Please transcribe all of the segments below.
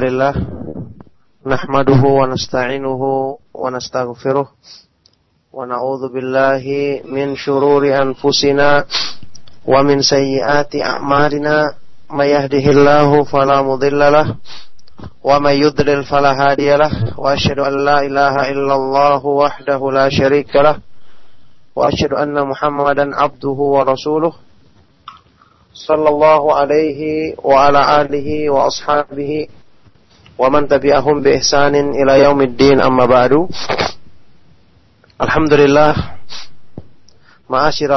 lillah nahmaduhu wa nasta'inuhu wa nastaghfiruh wa na'udzu billahi min shururi anfusina wa min sayyiati a'malina. May yahdihillahu fala wa may yudlil wa asyhadu an la ilaha illallah wahdahu la syarikalah wa asyhadu anna muhammadan 'abduhu wa rasuluh. Sallallahu alaihi wa ala wa ashabihi ومن تبعهم بإحسان إلى يوم الدين أما بعد الحمد لله معاشر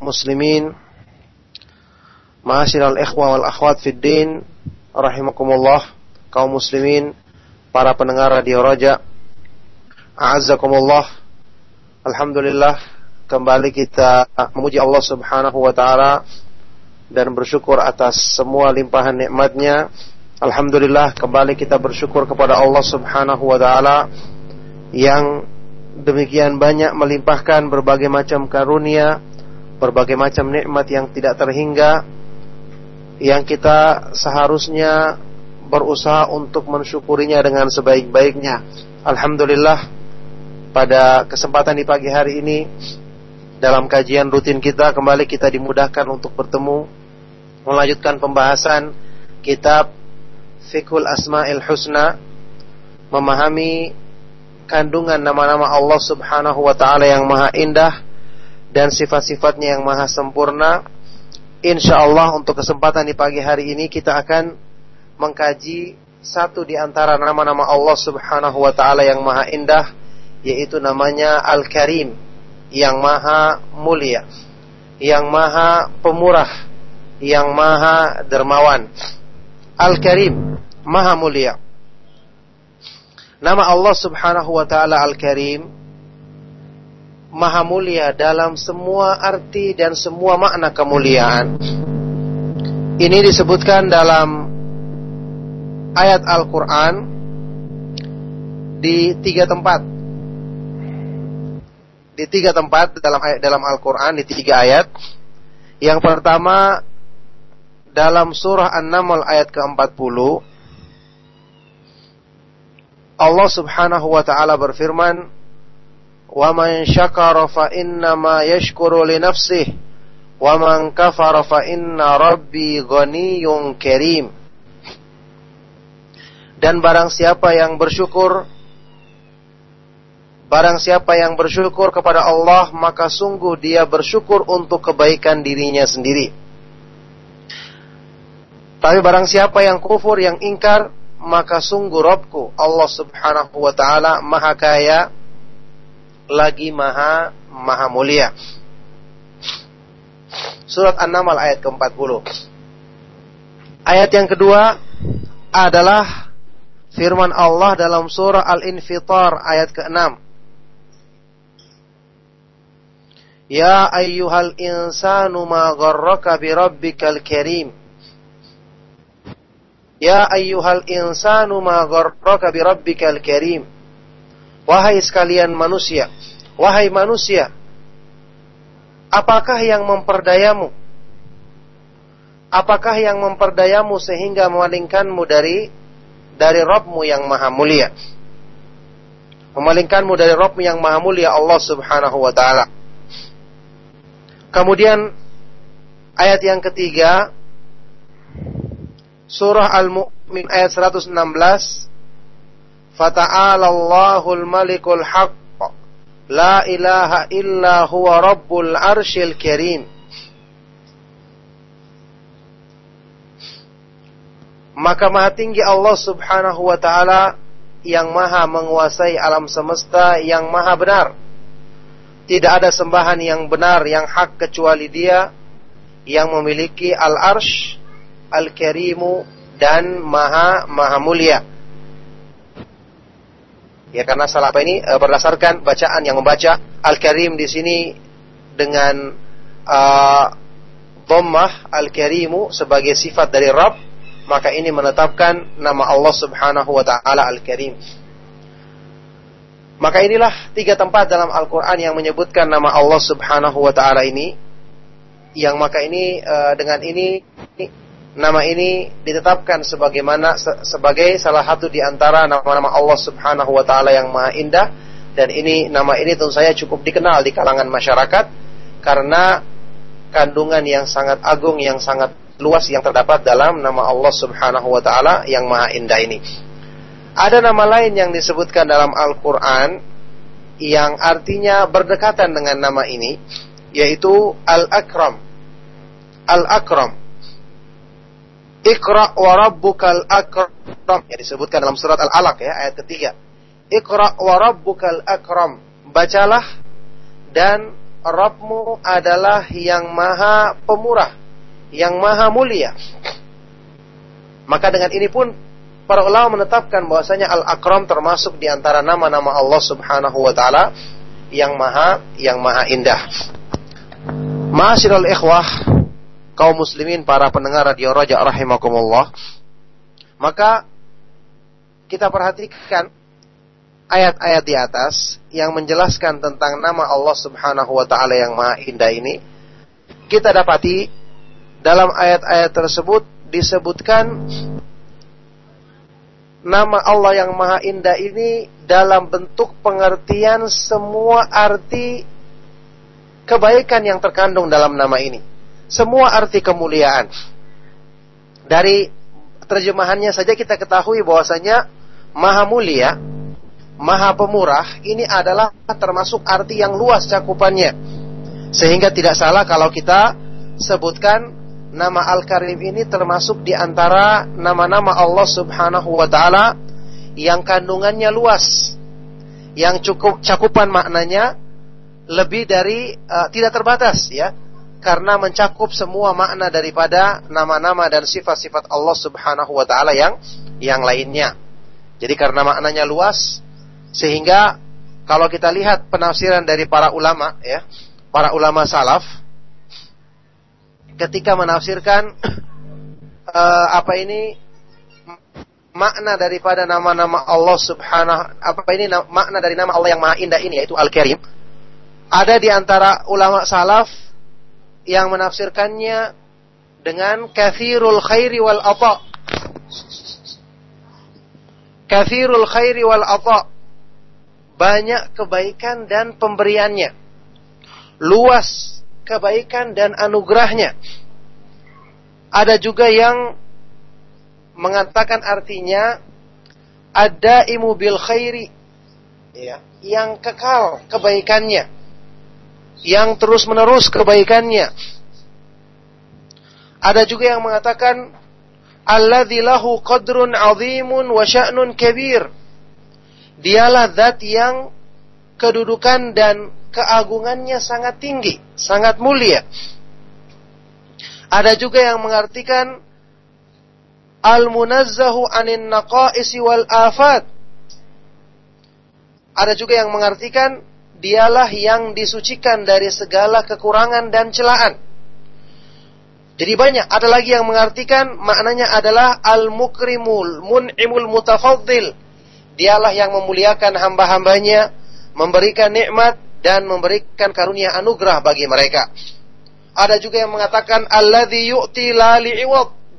المسلمين معاشر الإخوة والأخوات في الدين رحمكم الله kaum muslimin para pendengar radio Raja A'azzakumullah Alhamdulillah kembali kita memuji Allah Subhanahu wa taala dan bersyukur atas semua limpahan nikmatnya. Alhamdulillah kembali kita bersyukur kepada Allah Subhanahu wa taala yang demikian banyak melimpahkan berbagai macam karunia, berbagai macam nikmat yang tidak terhingga yang kita seharusnya berusaha untuk mensyukurinya dengan sebaik-baiknya. Alhamdulillah pada kesempatan di pagi hari ini dalam kajian rutin kita kembali kita dimudahkan untuk bertemu melanjutkan pembahasan kitab Fikhul Asma'il Husna memahami kandungan nama-nama Allah Subhanahu wa taala yang maha indah dan sifat-sifatnya yang maha sempurna. Insyaallah untuk kesempatan di pagi hari ini kita akan mengkaji satu di antara nama-nama Allah Subhanahu wa taala yang maha indah yaitu namanya Al-Karim yang maha mulia, yang maha pemurah, yang maha dermawan. Al-Karim, maha mulia. Nama Allah Subhanahu wa taala Al-Karim maha mulia dalam semua arti dan semua makna kemuliaan. Ini disebutkan dalam ayat Al-Qur'an di tiga tempat. Di tiga tempat dalam ayat dalam Al-Qur'an di tiga ayat. Yang pertama dalam surah An-Naml ayat ke-40 Allah Subhanahu wa taala berfirman wa man syakara fa innama yashkuru li nafsihi wa man kafara fa inna rabbi ghaniyyun karim dan barang siapa yang bersyukur Barang siapa yang bersyukur kepada Allah maka sungguh dia bersyukur untuk kebaikan dirinya sendiri tapi barang siapa yang kufur, yang ingkar, maka sungguh Robku Allah subhanahu wa ta'ala maha kaya, lagi maha, maha mulia. Surat An-Naml ayat ke-40. Ayat yang kedua adalah firman Allah dalam surah Al-Infitar ayat ke-6. Ya ayyuhal insanu ma gharraka bi rabbikal karim. Ya ayyuhal insanu ma gharraka bi rabbikal karim. Wahai sekalian manusia, wahai manusia, apakah yang memperdayamu? Apakah yang memperdayamu sehingga memalingkanmu dari dari Rabbmu yang maha mulia? Memalingkanmu dari Rabbmu yang maha mulia Allah subhanahu wa ta'ala. Kemudian ayat yang ketiga Surah Al-Mu'min ayat 116 Fata'ala Allahul Malikul Haqq. La ilaha illa huwa Rabbul Arshil Karim. Maka maha tinggi Allah subhanahu wa ta'ala Yang maha menguasai alam semesta Yang maha benar. Tidak ada sembahan yang benar Yang hak kecuali dia Yang memiliki al-arsh Al-Karimu dan Maha Maha Mulia. Ya karena salah apa ini e, berdasarkan bacaan yang membaca Al-Karim di sini dengan uh, dhammah Al-Karimu sebagai sifat dari Rabb, maka ini menetapkan nama Allah Subhanahu wa taala Al-Karim. Maka inilah tiga tempat dalam Al-Qur'an yang menyebutkan nama Allah Subhanahu wa taala ini yang maka ini uh, dengan ini nama ini ditetapkan sebagaimana sebagai salah satu di antara nama-nama Allah Subhanahu wa taala yang maha indah dan ini nama ini tentu saya cukup dikenal di kalangan masyarakat karena kandungan yang sangat agung yang sangat luas yang terdapat dalam nama Allah Subhanahu wa taala yang maha indah ini. Ada nama lain yang disebutkan dalam Al-Qur'an yang artinya berdekatan dengan nama ini yaitu Al-Akram. Al-Akram Iqra wa rabbukal akram yang disebutkan dalam surat Al-Alaq ya ayat ketiga. Iqra wa rabbukal akram. Bacalah dan Rabbmu adalah yang maha pemurah, yang maha mulia. Maka dengan ini pun para ulama menetapkan bahwasanya Al-Akram termasuk di antara nama-nama Allah Subhanahu wa taala yang maha yang maha indah. Ma'asyiral ikhwah kaum muslimin para pendengar radio Raja rahimakumullah. Maka kita perhatikan ayat-ayat di atas yang menjelaskan tentang nama Allah Subhanahu wa taala yang maha indah ini. Kita dapati dalam ayat-ayat tersebut disebutkan nama Allah yang maha indah ini dalam bentuk pengertian semua arti kebaikan yang terkandung dalam nama ini semua arti kemuliaan. Dari terjemahannya saja kita ketahui bahwasanya maha mulia, maha pemurah ini adalah termasuk arti yang luas cakupannya. Sehingga tidak salah kalau kita sebutkan nama Al-Karim ini termasuk di antara nama-nama Allah Subhanahu wa taala yang kandungannya luas. Yang cukup cakupan maknanya lebih dari uh, tidak terbatas ya karena mencakup semua makna daripada nama-nama dan sifat-sifat Allah Subhanahu wa taala yang yang lainnya. Jadi karena maknanya luas sehingga kalau kita lihat penafsiran dari para ulama ya, para ulama salaf ketika menafsirkan uh, apa ini makna daripada nama-nama Allah Subhanahu apa ini makna dari nama Allah yang Maha Indah ini yaitu Al-Karim ada di antara ulama salaf yang menafsirkannya dengan kathirul khairi wal ata. Kathirul khairi wal ata. Banyak kebaikan dan pemberiannya. Luas kebaikan dan anugerahnya. Ada juga yang mengatakan artinya ada imu bil khairi ya, yang kekal kebaikannya yang terus-menerus kebaikannya. Ada juga yang mengatakan alladzi lahu qadrun 'azimun wa sya'nun kabir. Dialah zat yang kedudukan dan keagungannya sangat tinggi, sangat mulia. Ada juga yang mengartikan al-munazzahu 'anin naqaisi wal afat. Ada juga yang mengartikan dialah yang disucikan dari segala kekurangan dan celaan. Jadi banyak, ada lagi yang mengartikan maknanya adalah al-mukrimul, mun'imul mutafaddil. Dialah yang memuliakan hamba-hambanya, memberikan nikmat dan memberikan karunia anugerah bagi mereka. Ada juga yang mengatakan alladzi yu'ti la.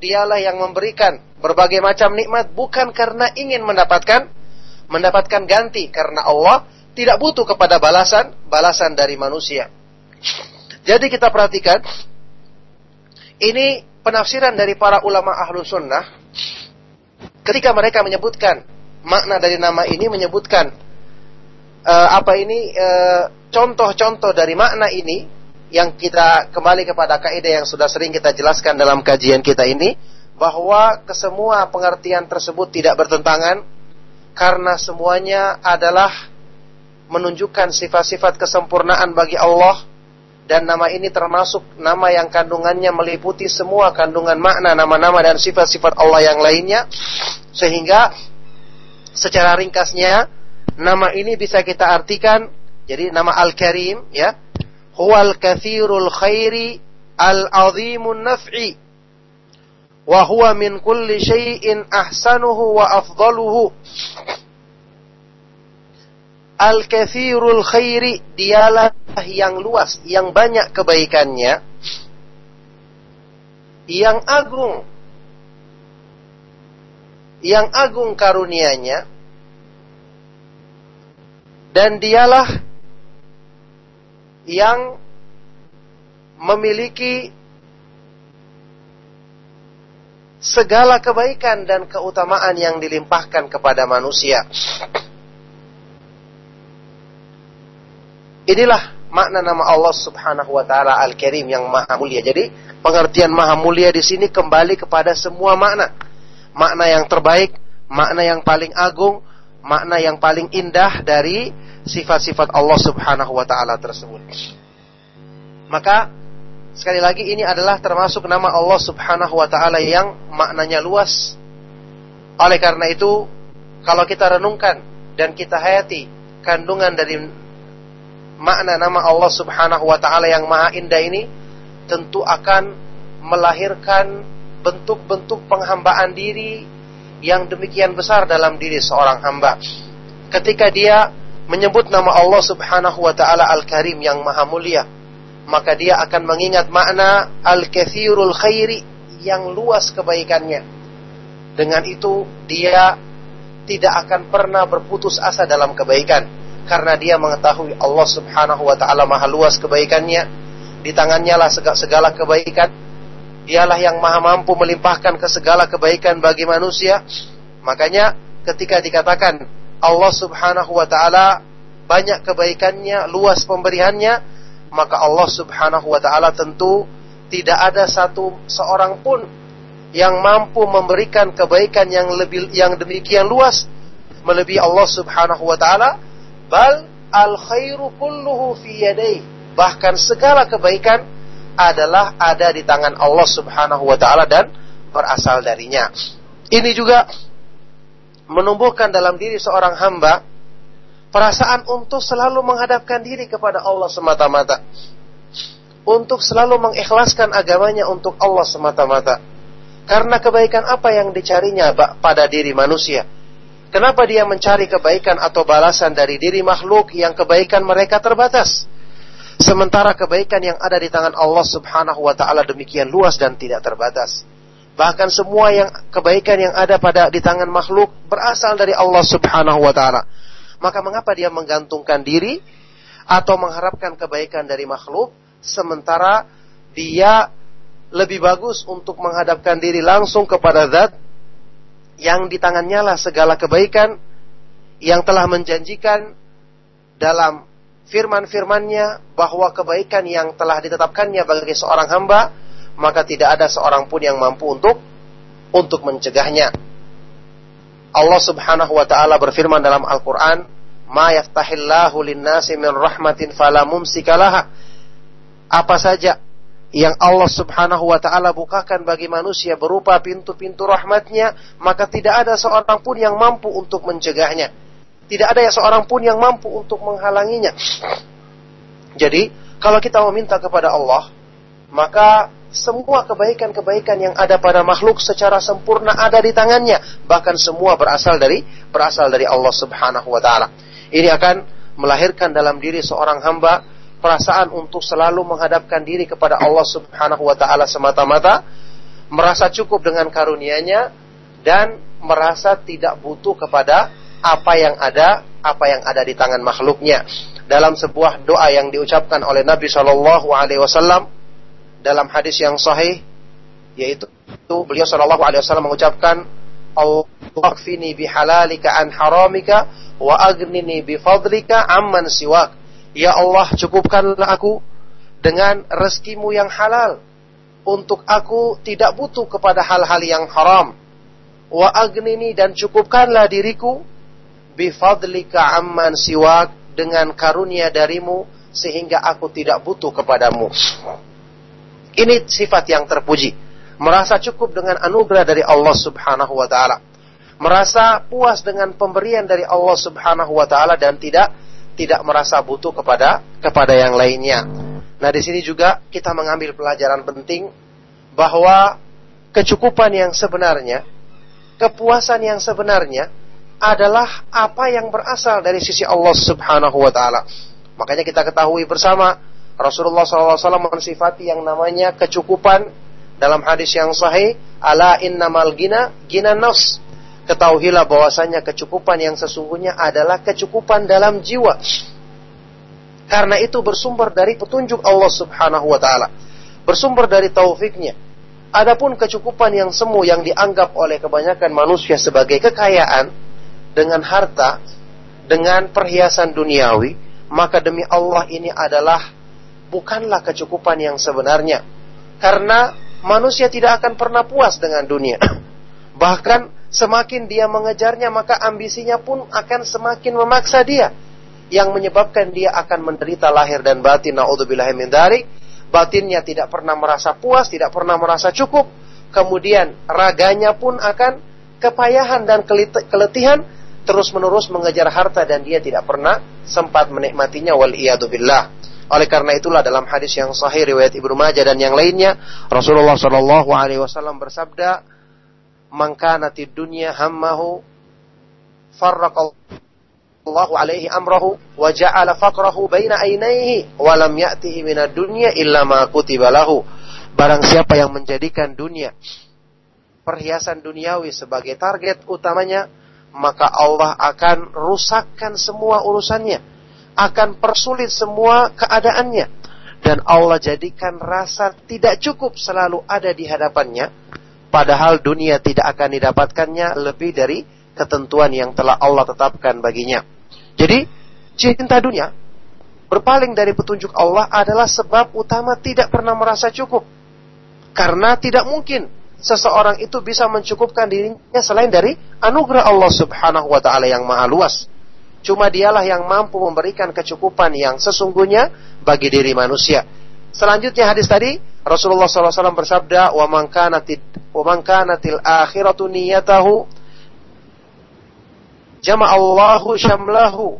Dialah yang memberikan berbagai macam nikmat bukan karena ingin mendapatkan mendapatkan ganti karena Allah tidak butuh kepada balasan, balasan dari manusia. Jadi kita perhatikan, ini penafsiran dari para ulama ahlu sunnah, ketika mereka menyebutkan makna dari nama ini menyebutkan uh, apa ini eh, contoh-contoh uh, dari makna ini yang kita kembali kepada kaidah yang sudah sering kita jelaskan dalam kajian kita ini bahwa kesemua pengertian tersebut tidak bertentangan karena semuanya adalah menunjukkan sifat-sifat kesempurnaan bagi Allah dan nama ini termasuk nama yang kandungannya meliputi semua kandungan makna nama-nama dan sifat-sifat Allah yang lainnya. Sehingga secara ringkasnya nama ini bisa kita artikan jadi nama Al-Karim ya huwal kathirul khairi al-azimun naf'i wa huwa min kulli syai'in ahsanuhu wa afdaluhu Al-kathirul khairi dialah yang luas, yang banyak kebaikannya, yang agung yang agung karunianya dan dialah yang memiliki segala kebaikan dan keutamaan yang dilimpahkan kepada manusia. Inilah makna nama Allah Subhanahu wa taala Al-Karim yang maha mulia. Jadi, pengertian maha mulia di sini kembali kepada semua makna. Makna yang terbaik, makna yang paling agung, makna yang paling indah dari sifat-sifat Allah Subhanahu wa taala tersebut. Maka sekali lagi ini adalah termasuk nama Allah Subhanahu wa taala yang maknanya luas. Oleh karena itu, kalau kita renungkan dan kita hayati kandungan dari makna nama Allah Subhanahu wa taala yang maha indah ini tentu akan melahirkan bentuk-bentuk penghambaan diri yang demikian besar dalam diri seorang hamba. Ketika dia menyebut nama Allah Subhanahu wa taala Al-Karim yang maha mulia, maka dia akan mengingat makna Al-Kathirul Khairi yang luas kebaikannya. Dengan itu dia tidak akan pernah berputus asa dalam kebaikan karena dia mengetahui Allah Subhanahu wa taala maha luas kebaikannya. Di tangannya lah segala kebaikan. Dialah yang maha mampu melimpahkan ke segala kebaikan bagi manusia. Makanya ketika dikatakan Allah Subhanahu wa taala banyak kebaikannya luas pemberiannya maka Allah Subhanahu wa taala tentu tidak ada satu seorang pun yang mampu memberikan kebaikan yang lebih yang demikian luas melebihi Allah Subhanahu wa taala Bal al khairu kulluhu fi yadayh. Bahkan segala kebaikan adalah ada di tangan Allah Subhanahu wa taala dan berasal darinya. Ini juga menumbuhkan dalam diri seorang hamba perasaan untuk selalu menghadapkan diri kepada Allah semata-mata. Untuk selalu mengikhlaskan agamanya untuk Allah semata-mata. Karena kebaikan apa yang dicarinya pada diri manusia? Kenapa dia mencari kebaikan atau balasan dari diri makhluk yang kebaikan mereka terbatas? Sementara kebaikan yang ada di tangan Allah Subhanahu wa taala demikian luas dan tidak terbatas. Bahkan semua yang kebaikan yang ada pada di tangan makhluk berasal dari Allah Subhanahu wa taala. Maka mengapa dia menggantungkan diri atau mengharapkan kebaikan dari makhluk sementara dia lebih bagus untuk menghadapkan diri langsung kepada zat yang di tangannya lah segala kebaikan yang telah menjanjikan dalam firman-firmannya bahwa kebaikan yang telah ditetapkannya bagi seorang hamba maka tidak ada seorang pun yang mampu untuk untuk mencegahnya. Allah Subhanahu wa taala berfirman dalam Al-Qur'an, "Ma yaftahillahu lin-nasi min rahmatin fala mumsika Apa saja yang Allah Subhanahu wa taala bukakan bagi manusia berupa pintu-pintu rahmatnya, maka tidak ada seorang pun yang mampu untuk mencegahnya. Tidak ada yang seorang pun yang mampu untuk menghalanginya. Jadi, kalau kita meminta kepada Allah, maka semua kebaikan-kebaikan yang ada pada makhluk secara sempurna ada di tangannya, bahkan semua berasal dari berasal dari Allah Subhanahu wa taala. Ini akan melahirkan dalam diri seorang hamba perasaan untuk selalu menghadapkan diri kepada Allah Subhanahu wa taala semata-mata, merasa cukup dengan karunia-Nya dan merasa tidak butuh kepada apa yang ada, apa yang ada di tangan makhluknya. Dalam sebuah doa yang diucapkan oleh Nabi Shallallahu alaihi wasallam dalam hadis yang sahih yaitu beliau Shallallahu alaihi wasallam mengucapkan Allahfini bihalalika an haramika wa agnini bifadlika amman siwak Ya Allah cukupkanlah aku dengan rezekimu yang halal untuk aku tidak butuh kepada hal-hal yang haram. Wa agnini dan cukupkanlah diriku bifadlika amman siwak dengan karunia darimu sehingga aku tidak butuh kepadamu. Ini sifat yang terpuji. Merasa cukup dengan anugerah dari Allah Subhanahu wa taala. Merasa puas dengan pemberian dari Allah Subhanahu wa taala dan tidak tidak merasa butuh kepada kepada yang lainnya. Nah, di sini juga kita mengambil pelajaran penting bahwa kecukupan yang sebenarnya, kepuasan yang sebenarnya adalah apa yang berasal dari sisi Allah Subhanahu wa taala. Makanya kita ketahui bersama Rasulullah SAW mensifati yang namanya kecukupan dalam hadis yang sahih, ala innamal gina gina nafs. Ketahuilah bahwasanya kecukupan yang sesungguhnya adalah kecukupan dalam jiwa. Karena itu bersumber dari petunjuk Allah Subhanahu wa taala. Bersumber dari taufiknya. Adapun kecukupan yang semu yang dianggap oleh kebanyakan manusia sebagai kekayaan dengan harta, dengan perhiasan duniawi, maka demi Allah ini adalah bukanlah kecukupan yang sebenarnya. Karena manusia tidak akan pernah puas dengan dunia. Bahkan semakin dia mengejarnya maka ambisinya pun akan semakin memaksa dia. Yang menyebabkan dia akan menderita lahir dan batin. Naudzubillah min dzalik batinnya tidak pernah merasa puas tidak pernah merasa cukup. Kemudian raganya pun akan kepayahan dan keletihan terus-menerus mengejar harta dan dia tidak pernah sempat menikmatinya. Wal billah. Oleh karena itulah dalam hadis yang sahih riwayat Ibnu Majah dan yang lainnya Rasulullah Shallallahu alaihi wasallam bersabda, "Man kanatid dunya hammahu farraqallahu alaihi amrahu wa ja'ala faqrahu baina ainaihi wa lam ya'tihi minad dunya illa ma kutiba lahu." Barang siapa yang menjadikan dunia perhiasan duniawi sebagai target utamanya, maka Allah akan rusakkan semua urusannya, akan persulit semua keadaannya, dan Allah jadikan rasa tidak cukup selalu ada di hadapannya, padahal dunia tidak akan didapatkannya lebih dari ketentuan yang telah Allah tetapkan baginya. Jadi, cinta dunia berpaling dari petunjuk Allah adalah sebab utama tidak pernah merasa cukup. Karena tidak mungkin seseorang itu bisa mencukupkan dirinya selain dari anugerah Allah Subhanahu wa taala yang maha luas. Cuma dialah yang mampu memberikan kecukupan yang sesungguhnya bagi diri manusia. Selanjutnya hadis tadi Rasulullah SAW bersabda, "Wa man kanatil akhiratu niyatahu jama'allahu syamlahu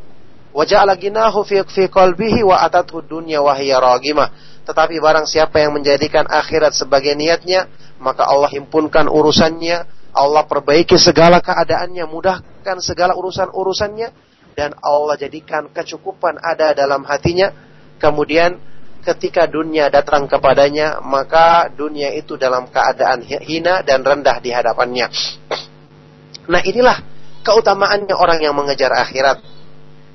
wa ja'ala ginahu fi fi qalbihi wa atathu dunya wa hiya ragimah." Tetapi barang siapa yang menjadikan akhirat sebagai niatnya, maka Allah himpunkan urusannya, Allah perbaiki segala keadaannya, mudahkan segala urusan-urusannya, dan Allah jadikan kecukupan ada dalam hatinya. Kemudian ketika dunia datang kepadanya, maka dunia itu dalam keadaan hina dan rendah di hadapannya. Nah inilah keutamaannya orang yang mengejar akhirat.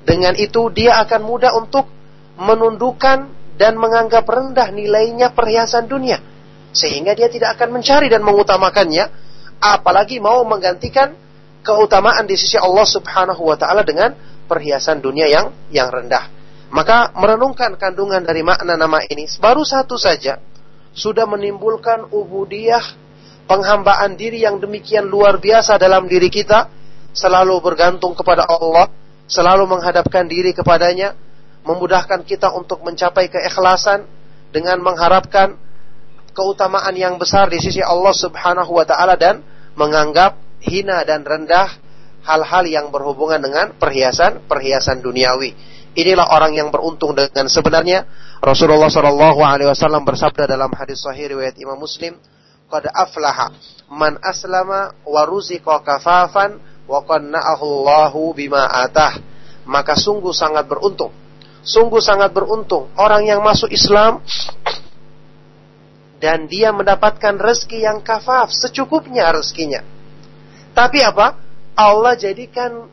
Dengan itu dia akan mudah untuk menundukkan dan menganggap rendah nilainya perhiasan dunia sehingga dia tidak akan mencari dan mengutamakannya apalagi mau menggantikan keutamaan di sisi Allah Subhanahu wa taala dengan perhiasan dunia yang yang rendah. Maka merenungkan kandungan dari makna nama ini baru satu saja sudah menimbulkan ubudiyah penghambaan diri yang demikian luar biasa dalam diri kita selalu bergantung kepada Allah, selalu menghadapkan diri kepadanya, memudahkan kita untuk mencapai keikhlasan dengan mengharapkan keutamaan yang besar di sisi Allah Subhanahu wa taala dan menganggap hina dan rendah hal-hal yang berhubungan dengan perhiasan-perhiasan duniawi. Inilah orang yang beruntung dengan sebenarnya Rasulullah Shallallahu alaihi wasallam bersabda dalam hadis sahih riwayat Imam Muslim, "Qad aflaha man aslama wa ruziqa kafafan wa Allahu bima atah." Maka sungguh sangat beruntung. Sungguh sangat beruntung orang yang masuk Islam dan dia mendapatkan rezeki yang kafaf, secukupnya rezekinya. Tapi apa? Allah jadikan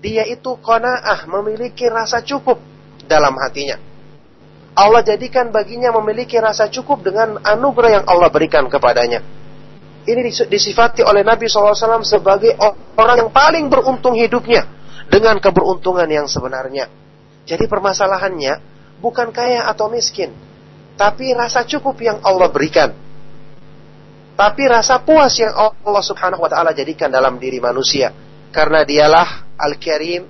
dia itu kona'ah, memiliki rasa cukup dalam hatinya. Allah jadikan baginya memiliki rasa cukup dengan anugerah yang Allah berikan kepadanya. Ini disifati oleh Nabi SAW sebagai orang yang paling beruntung hidupnya dengan keberuntungan yang sebenarnya. Jadi permasalahannya bukan kaya atau miskin, tapi rasa cukup yang Allah berikan. Tapi rasa puas yang Allah Subhanahu wa taala jadikan dalam diri manusia. Karena dialah Al-Karim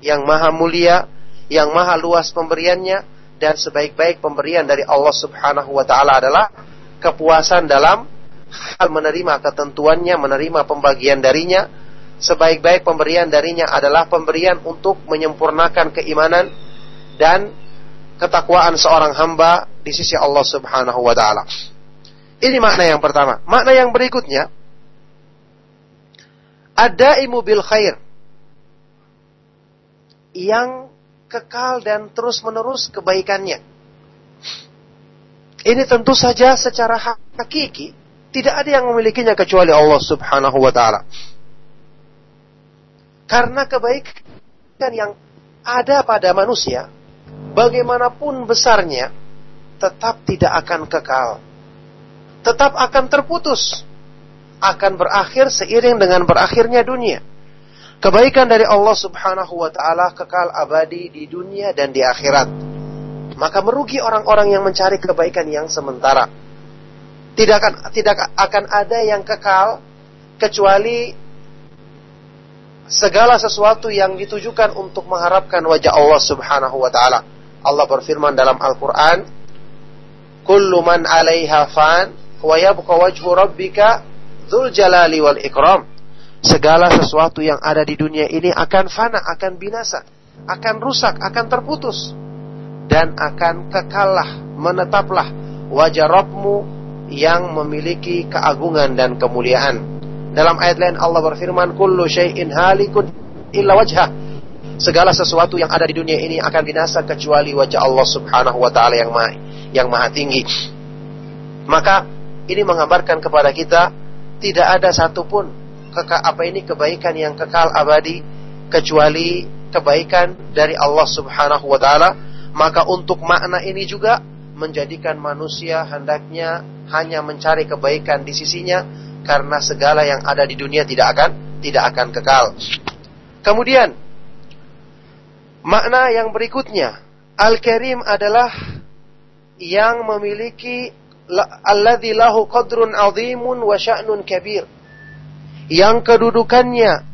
yang maha mulia, yang maha luas pemberiannya dan sebaik-baik pemberian dari Allah Subhanahu wa taala adalah kepuasan dalam hal menerima ketentuannya, menerima pembagian darinya. Sebaik-baik pemberian darinya adalah pemberian untuk menyempurnakan keimanan dan ketakwaan seorang hamba di sisi Allah Subhanahu wa taala. Ini makna yang pertama. Makna yang berikutnya ada imu bil khair yang kekal dan terus-menerus kebaikannya. Ini tentu saja secara hakiki tidak ada yang memilikinya kecuali Allah Subhanahu wa taala. Karena kebaikan yang ada pada manusia, bagaimanapun besarnya, tetap tidak akan kekal. Tetap akan terputus. Akan berakhir seiring dengan berakhirnya dunia. Kebaikan dari Allah subhanahu wa ta'ala kekal abadi di dunia dan di akhirat. Maka merugi orang-orang yang mencari kebaikan yang sementara. Tidak akan, tidak akan ada yang kekal kecuali segala sesuatu yang ditujukan untuk mengharapkan wajah Allah subhanahu wa ta'ala. Allah berfirman dalam Al-Quran, kullu man 'alaiha fan wa yabqa wajhu rabbika dzul jalali wal ikram. Segala sesuatu yang ada di dunia ini akan fana, akan binasa, akan rusak, akan terputus dan akan kekallah, menetaplah wajah Rabbmu yang memiliki keagungan dan kemuliaan. Dalam ayat lain Allah berfirman, "Kullu syai'in halikun illa wajhah." Segala sesuatu yang ada di dunia ini akan binasa kecuali wajah Allah Subhanahu wa taala yang maha yang maha tinggi. Maka ini menggambarkan kepada kita tidak ada satupun keka, apa ini kebaikan yang kekal abadi kecuali kebaikan dari Allah Subhanahu wa taala. Maka untuk makna ini juga menjadikan manusia hendaknya hanya mencari kebaikan di sisinya karena segala yang ada di dunia tidak akan tidak akan kekal. Kemudian makna yang berikutnya, Al-Karim adalah yang memiliki alladzi lahu qadrun azimun wa sya'nun kabir. Yang kedudukannya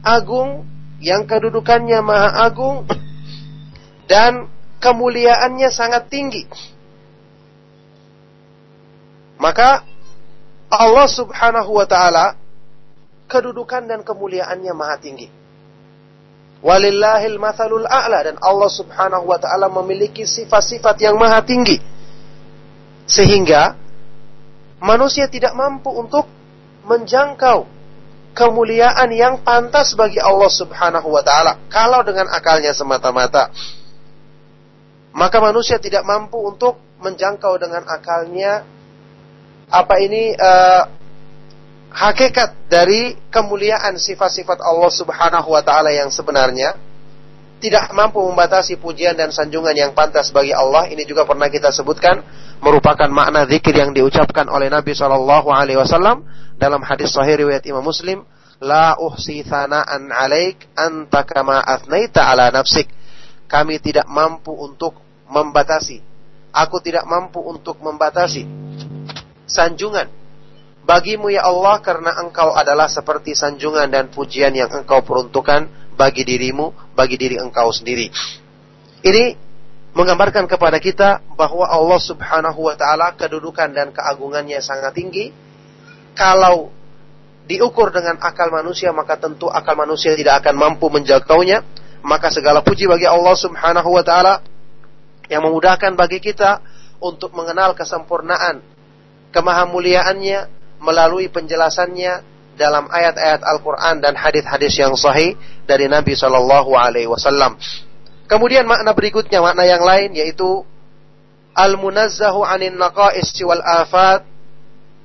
agung, yang kedudukannya maha agung dan kemuliaannya sangat tinggi. Maka Allah Subhanahu wa taala kedudukan dan kemuliaannya maha tinggi. Walillahil mathalul a'la dan Allah Subhanahu wa taala memiliki sifat-sifat yang maha tinggi. Sehingga manusia tidak mampu untuk menjangkau kemuliaan yang pantas bagi Allah Subhanahu wa taala kalau dengan akalnya semata-mata. Maka manusia tidak mampu untuk menjangkau dengan akalnya apa ini uh, hakikat dari kemuliaan sifat-sifat Allah Subhanahu wa taala yang sebenarnya tidak mampu membatasi pujian dan sanjungan yang pantas bagi Allah. Ini juga pernah kita sebutkan merupakan makna zikir yang diucapkan oleh Nabi Shallallahu alaihi wasallam dalam hadis sahih riwayat Imam Muslim, "La uhsi thana'an 'alaik anta kama athnaita 'ala nafsik." Kami tidak mampu untuk membatasi. Aku tidak mampu untuk membatasi sanjungan bagimu ya Allah karena engkau adalah seperti sanjungan dan pujian yang engkau peruntukkan bagi dirimu, bagi diri engkau sendiri. Ini menggambarkan kepada kita bahwa Allah Subhanahu wa taala kedudukan dan keagungannya sangat tinggi. Kalau diukur dengan akal manusia maka tentu akal manusia tidak akan mampu menjangkaunya. Maka segala puji bagi Allah Subhanahu wa taala yang memudahkan bagi kita untuk mengenal kesempurnaan kemahamuliaannya melalui penjelasannya dalam ayat-ayat Al-Quran dan hadis-hadis yang sahih dari Nabi Shallallahu Alaihi Wasallam. Kemudian makna berikutnya, makna yang lain yaitu al-munazzahu anin naqais wal afat,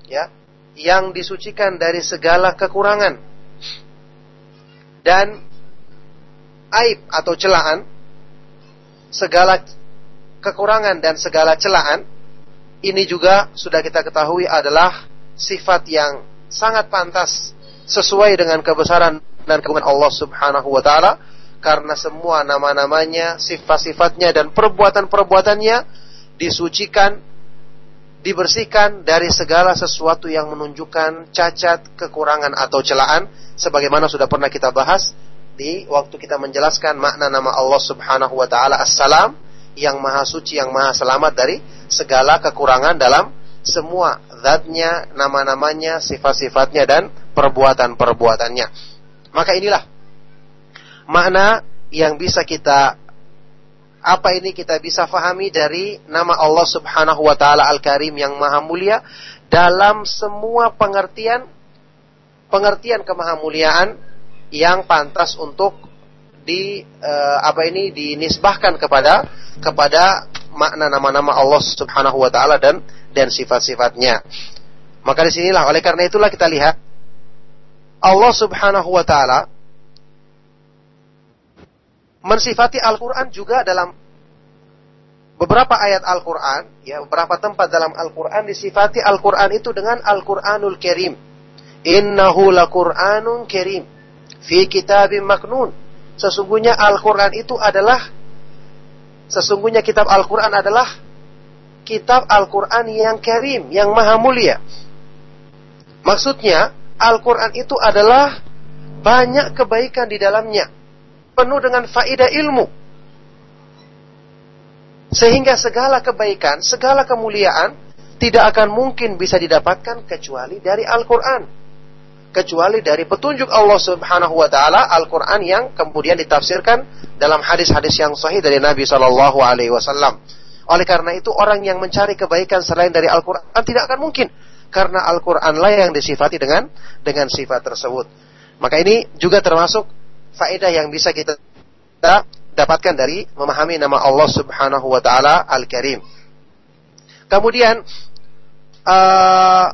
ya, yang disucikan dari segala kekurangan dan aib atau celaan, segala kekurangan dan segala celaan ini juga sudah kita ketahui adalah sifat yang sangat pantas sesuai dengan kebesaran dan keagungan Allah Subhanahu wa taala karena semua nama-namanya, sifat-sifatnya dan perbuatan-perbuatannya disucikan, dibersihkan dari segala sesuatu yang menunjukkan cacat, kekurangan atau celaan sebagaimana sudah pernah kita bahas di waktu kita menjelaskan makna nama Allah Subhanahu wa taala As-Salam yang maha suci, yang maha selamat dari segala kekurangan dalam semua zatnya, nama-namanya, sifat-sifatnya dan perbuatan-perbuatannya. Maka inilah makna yang bisa kita apa ini kita bisa fahami dari nama Allah Subhanahu wa taala Al-Karim yang maha mulia dalam semua pengertian pengertian kemahamuliaan yang pantas untuk di uh, apa ini dinisbahkan kepada kepada makna nama-nama Allah Subhanahu wa taala dan dan sifat-sifatnya. Maka di sinilah oleh karena itulah kita lihat Allah Subhanahu wa taala mensifati Al-Quran juga dalam beberapa ayat Al-Quran, ya beberapa tempat dalam Al-Quran disifati Al-Quran itu dengan Al-Quranul Kerim. Innahu Quranun kerim. Fi kitabim maknun. Sesungguhnya Al-Quran itu adalah sesungguhnya kitab Al-Quran adalah kitab Al-Quran yang kerim, yang maha mulia. Maksudnya, Al-Quran itu adalah banyak kebaikan di dalamnya. Penuh dengan faedah ilmu. Sehingga segala kebaikan, segala kemuliaan tidak akan mungkin bisa didapatkan kecuali dari Al-Quran kecuali dari petunjuk Allah Subhanahu wa taala Al-Qur'an yang kemudian ditafsirkan dalam hadis-hadis yang sahih dari Nabi Shallallahu alaihi wasallam. Oleh karena itu orang yang mencari kebaikan selain dari Al-Qur'an tidak akan mungkin karena Al-Qur'an lah yang disifati dengan dengan sifat tersebut. Maka ini juga termasuk faedah yang bisa kita dapatkan dari memahami nama Allah Subhanahu wa taala Al-Karim. Kemudian uh,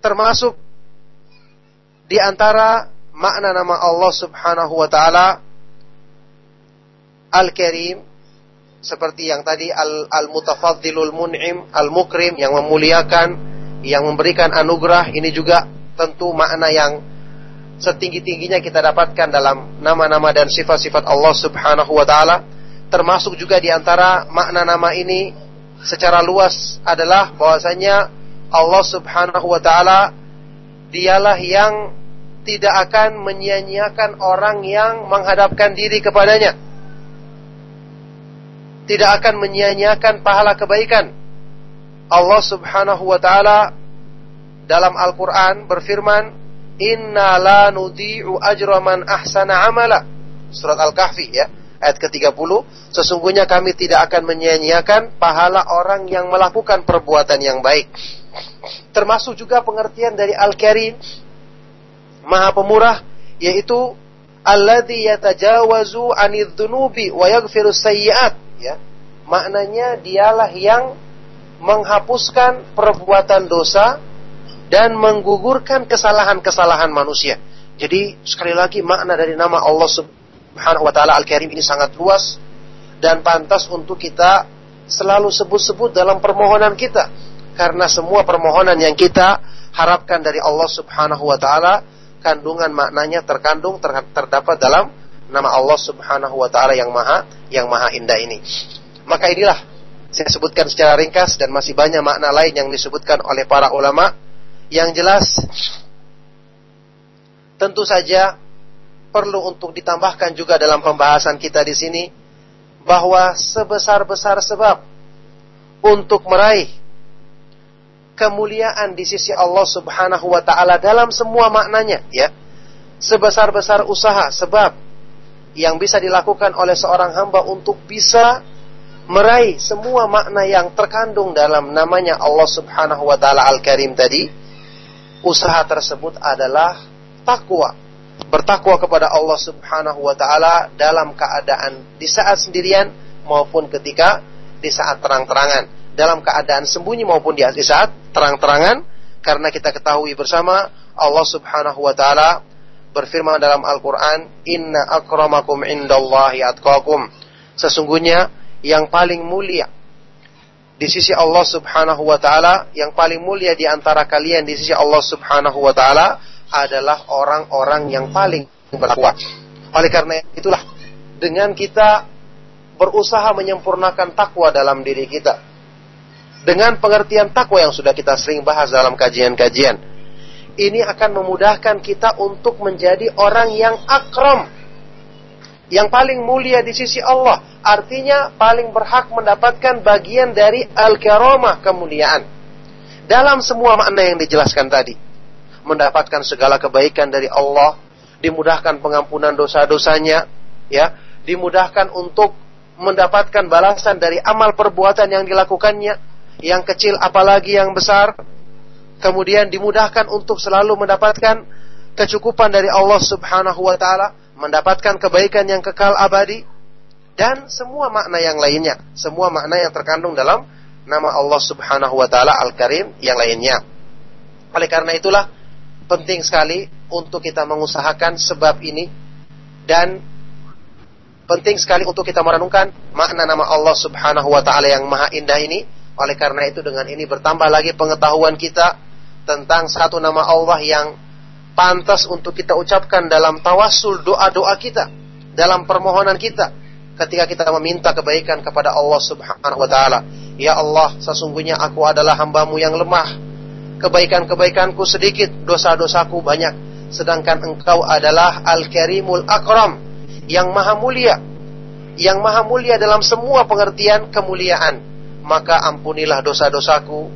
termasuk di antara makna nama Allah Subhanahu wa taala Al-Karim seperti yang tadi Al-Mutafaddilul Mun'im, Al-Mukrim yang memuliakan, yang memberikan anugerah, ini juga tentu makna yang setinggi-tingginya kita dapatkan dalam nama-nama dan sifat-sifat Allah Subhanahu wa taala. Termasuk juga di antara makna nama ini secara luas adalah bahwasanya Allah Subhanahu wa taala dialah yang tidak akan menyia-nyiakan orang yang menghadapkan diri kepadanya. Tidak akan menyia-nyiakan pahala kebaikan. Allah Subhanahu wa taala dalam Al-Qur'an berfirman, "Inna la nudhi'u ajra man ahsana amala." Surat Al-Kahfi ya, ayat ke-30, sesungguhnya kami tidak akan menyia-nyiakan pahala orang yang melakukan perbuatan yang baik. Termasuk juga pengertian dari Al-Karim Maha Pemurah yaitu alladzi yatajawazu anidz dzunubi wa sayyi'at ya. Maknanya dialah yang menghapuskan perbuatan dosa dan menggugurkan kesalahan-kesalahan manusia. Jadi sekali lagi makna dari nama Allah Subhanahu wa taala Al-Karim ini sangat luas dan pantas untuk kita selalu sebut-sebut dalam permohonan kita karena semua permohonan yang kita harapkan dari Allah Subhanahu wa taala kandungan maknanya terkandung ter terdapat dalam nama Allah Subhanahu wa taala yang maha yang maha indah ini. Maka inilah saya sebutkan secara ringkas dan masih banyak makna lain yang disebutkan oleh para ulama yang jelas tentu saja perlu untuk ditambahkan juga dalam pembahasan kita di sini bahwa sebesar-besar sebab untuk meraih kemuliaan di sisi Allah Subhanahu wa taala dalam semua maknanya ya. Sebesar-besar usaha sebab yang bisa dilakukan oleh seorang hamba untuk bisa meraih semua makna yang terkandung dalam namanya Allah Subhanahu wa taala Al-Karim tadi, usaha tersebut adalah takwa. Bertakwa kepada Allah Subhanahu wa taala dalam keadaan di saat sendirian maupun ketika di saat terang-terangan dalam keadaan sembunyi maupun di saat terang-terangan karena kita ketahui bersama Allah Subhanahu wa taala berfirman dalam Al-Qur'an inna akramakum indallahi atqakum sesungguhnya yang paling mulia di sisi Allah Subhanahu wa taala yang paling mulia di antara kalian di sisi Allah Subhanahu wa taala adalah orang-orang yang paling bertakwa oleh karena itulah dengan kita berusaha menyempurnakan takwa dalam diri kita dengan pengertian takwa yang sudah kita sering bahas dalam kajian-kajian. Ini akan memudahkan kita untuk menjadi orang yang akram. Yang paling mulia di sisi Allah. Artinya paling berhak mendapatkan bagian dari al-karamah kemuliaan. Dalam semua makna yang dijelaskan tadi. Mendapatkan segala kebaikan dari Allah. Dimudahkan pengampunan dosa-dosanya. ya Dimudahkan untuk mendapatkan balasan dari amal perbuatan yang dilakukannya yang kecil apalagi yang besar, kemudian dimudahkan untuk selalu mendapatkan kecukupan dari Allah Subhanahu wa taala, mendapatkan kebaikan yang kekal abadi dan semua makna yang lainnya, semua makna yang terkandung dalam nama Allah Subhanahu wa taala Al-Karim yang lainnya. Oleh karena itulah penting sekali untuk kita mengusahakan sebab ini dan penting sekali untuk kita merenungkan makna nama Allah Subhanahu wa taala yang maha indah ini. Oleh karena itu dengan ini bertambah lagi pengetahuan kita tentang satu nama Allah yang pantas untuk kita ucapkan dalam tawasul doa-doa kita, dalam permohonan kita ketika kita meminta kebaikan kepada Allah Subhanahu wa taala. Ya Allah, sesungguhnya aku adalah hambamu yang lemah. Kebaikan-kebaikanku sedikit, dosa-dosaku banyak. Sedangkan engkau adalah Al-Karimul Akram, yang maha mulia. Yang maha mulia dalam semua pengertian kemuliaan. Maka ampunilah dosa-dosaku,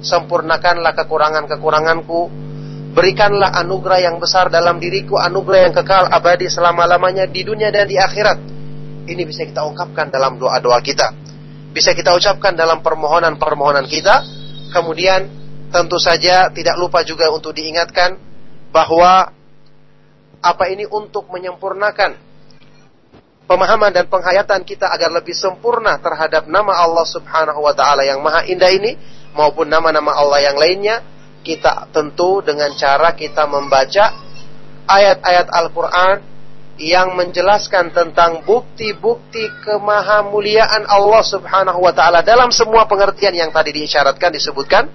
sempurnakanlah kekurangan-kekuranganku, berikanlah anugerah yang besar dalam diriku, anugerah yang kekal abadi selama-lamanya di dunia dan di akhirat. Ini bisa kita ungkapkan dalam doa-doa kita bisa kita ucapkan dalam permohonan-permohonan kita. Kemudian tentu saja tidak lupa juga untuk diingatkan bahwa apa ini untuk menyempurnakan pemahaman dan penghayatan kita agar lebih sempurna terhadap nama Allah Subhanahu wa taala yang maha indah ini maupun nama-nama Allah yang lainnya kita tentu dengan cara kita membaca ayat-ayat Al-Qur'an yang menjelaskan tentang bukti-bukti kemahamuliaan Allah Subhanahu wa taala dalam semua pengertian yang tadi diisyaratkan disebutkan.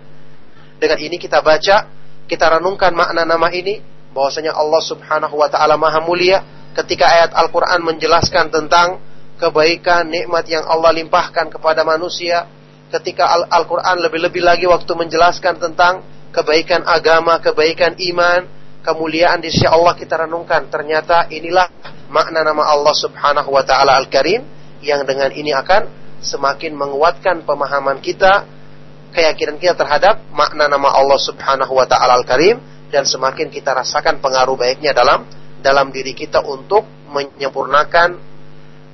Dengan ini kita baca, kita renungkan makna nama ini bahwasanya Allah Subhanahu wa taala Maha Mulia ketika ayat Al-Qur'an menjelaskan tentang kebaikan nikmat yang Allah limpahkan kepada manusia, ketika Al-Qur'an lebih-lebih lagi waktu menjelaskan tentang kebaikan agama, kebaikan iman, kemuliaan di sisi Allah kita renungkan. Ternyata inilah makna nama Allah Subhanahu wa taala Al-Karim yang dengan ini akan semakin menguatkan pemahaman kita, keyakinan kita terhadap makna nama Allah Subhanahu wa taala Al-Karim dan semakin kita rasakan pengaruh baiknya dalam dalam diri kita untuk menyempurnakan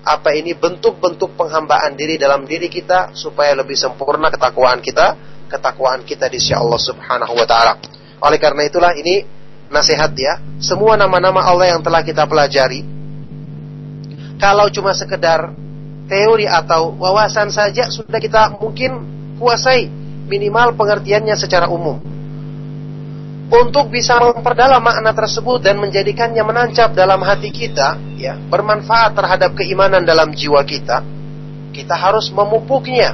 apa ini bentuk-bentuk penghambaan diri dalam diri kita supaya lebih sempurna ketakwaan kita, ketakwaan kita di sisi Allah Subhanahu wa taala. Oleh karena itulah ini nasihat ya, semua nama-nama Allah yang telah kita pelajari, kalau cuma sekedar teori atau wawasan saja sudah kita mungkin kuasai minimal pengertiannya secara umum. Untuk bisa memperdalam makna tersebut dan menjadikannya menancap dalam hati kita, ya, bermanfaat terhadap keimanan dalam jiwa kita, kita harus memupuknya,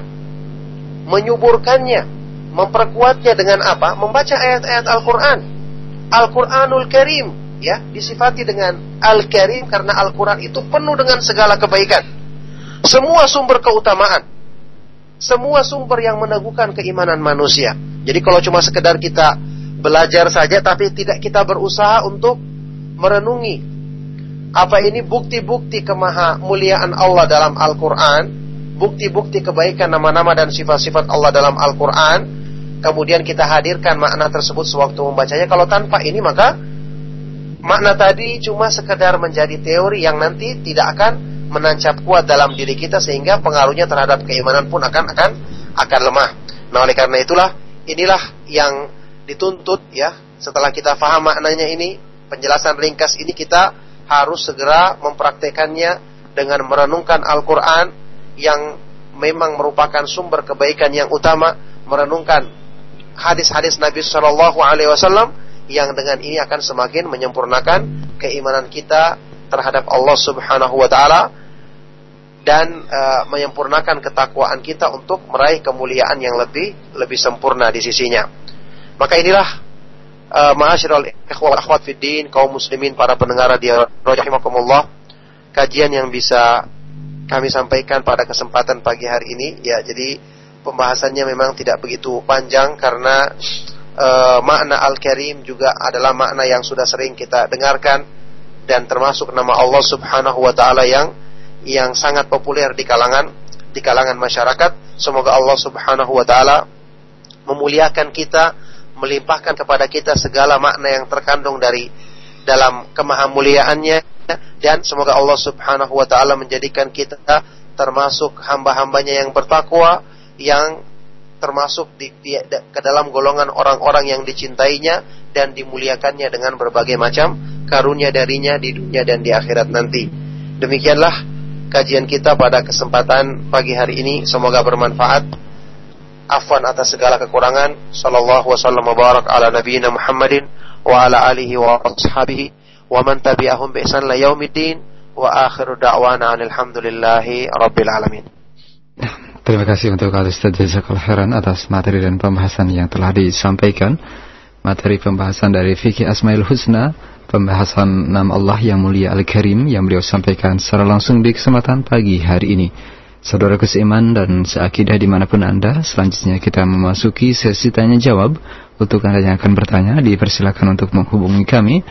menyuburkannya, memperkuatnya dengan apa? Membaca ayat-ayat Al-Quran Al-Quranul Karim ya disifati dengan Al-Karim karena Al-Quran itu penuh dengan segala kebaikan. Semua sumber keutamaan. Semua sumber yang meneguhkan keimanan manusia. Jadi kalau cuma sekedar kita belajar saja tapi tidak kita berusaha untuk merenungi apa ini bukti-bukti kemaha muliaan Allah dalam Al-Quran, bukti-bukti kebaikan nama-nama dan sifat-sifat Allah dalam Al-Quran, kemudian kita hadirkan makna tersebut sewaktu membacanya. Kalau tanpa ini maka makna tadi cuma sekedar menjadi teori yang nanti tidak akan menancap kuat dalam diri kita sehingga pengaruhnya terhadap keimanan pun akan akan akan lemah. Nah, oleh karena itulah inilah yang dituntut ya setelah kita faham maknanya ini, penjelasan ringkas ini kita harus segera mempraktekannya dengan merenungkan Al-Qur'an yang memang merupakan sumber kebaikan yang utama, merenungkan hadis-hadis Nabi Shallallahu Alaihi Wasallam yang dengan ini akan semakin menyempurnakan keimanan kita terhadap Allah Subhanahu Wa Taala dan uh, menyempurnakan ketakwaan kita untuk meraih kemuliaan yang lebih lebih sempurna di sisinya. Maka inilah uh, ma'asyiral ikhwal akhwat fiddin kaum muslimin para pendengar radio rahimakumullah kajian yang bisa kami sampaikan pada kesempatan pagi hari ini ya jadi pembahasannya memang tidak begitu panjang karena e, makna Al-Karim juga adalah makna yang sudah sering kita dengarkan dan termasuk nama Allah Subhanahu wa taala yang yang sangat populer di kalangan di kalangan masyarakat. Semoga Allah Subhanahu wa taala memuliakan kita, melimpahkan kepada kita segala makna yang terkandung dari dalam kemahamuliaannya dan semoga Allah Subhanahu wa taala menjadikan kita termasuk hamba-hambanya yang bertakwa yang termasuk di, di, ke dalam golongan orang-orang yang dicintainya dan dimuliakannya dengan berbagai macam karunia darinya di dunia dan di akhirat nanti. Demikianlah kajian kita pada kesempatan pagi hari ini. Semoga bermanfaat. Afwan atas segala kekurangan. Sallallahu wasallam wa barak ala nabiyina Muhammadin wa ala alihi wa ashabihi wa man tabi'ahum bi ihsan la yaumiddin. wa akhiru da'wana alhamdulillahi rabbil alamin. Terima kasih untuk Al Ustaz Jazakallah Khairan atas materi dan pembahasan yang telah disampaikan. Materi pembahasan dari Fikih Asmaul Husna, pembahasan nama Allah yang mulia Al-Karim yang beliau sampaikan secara langsung di kesempatan pagi hari ini. Saudara seiman dan seakidah di mana pun Anda, selanjutnya kita memasuki sesi tanya jawab. Untuk Anda yang akan bertanya, dipersilakan untuk menghubungi kami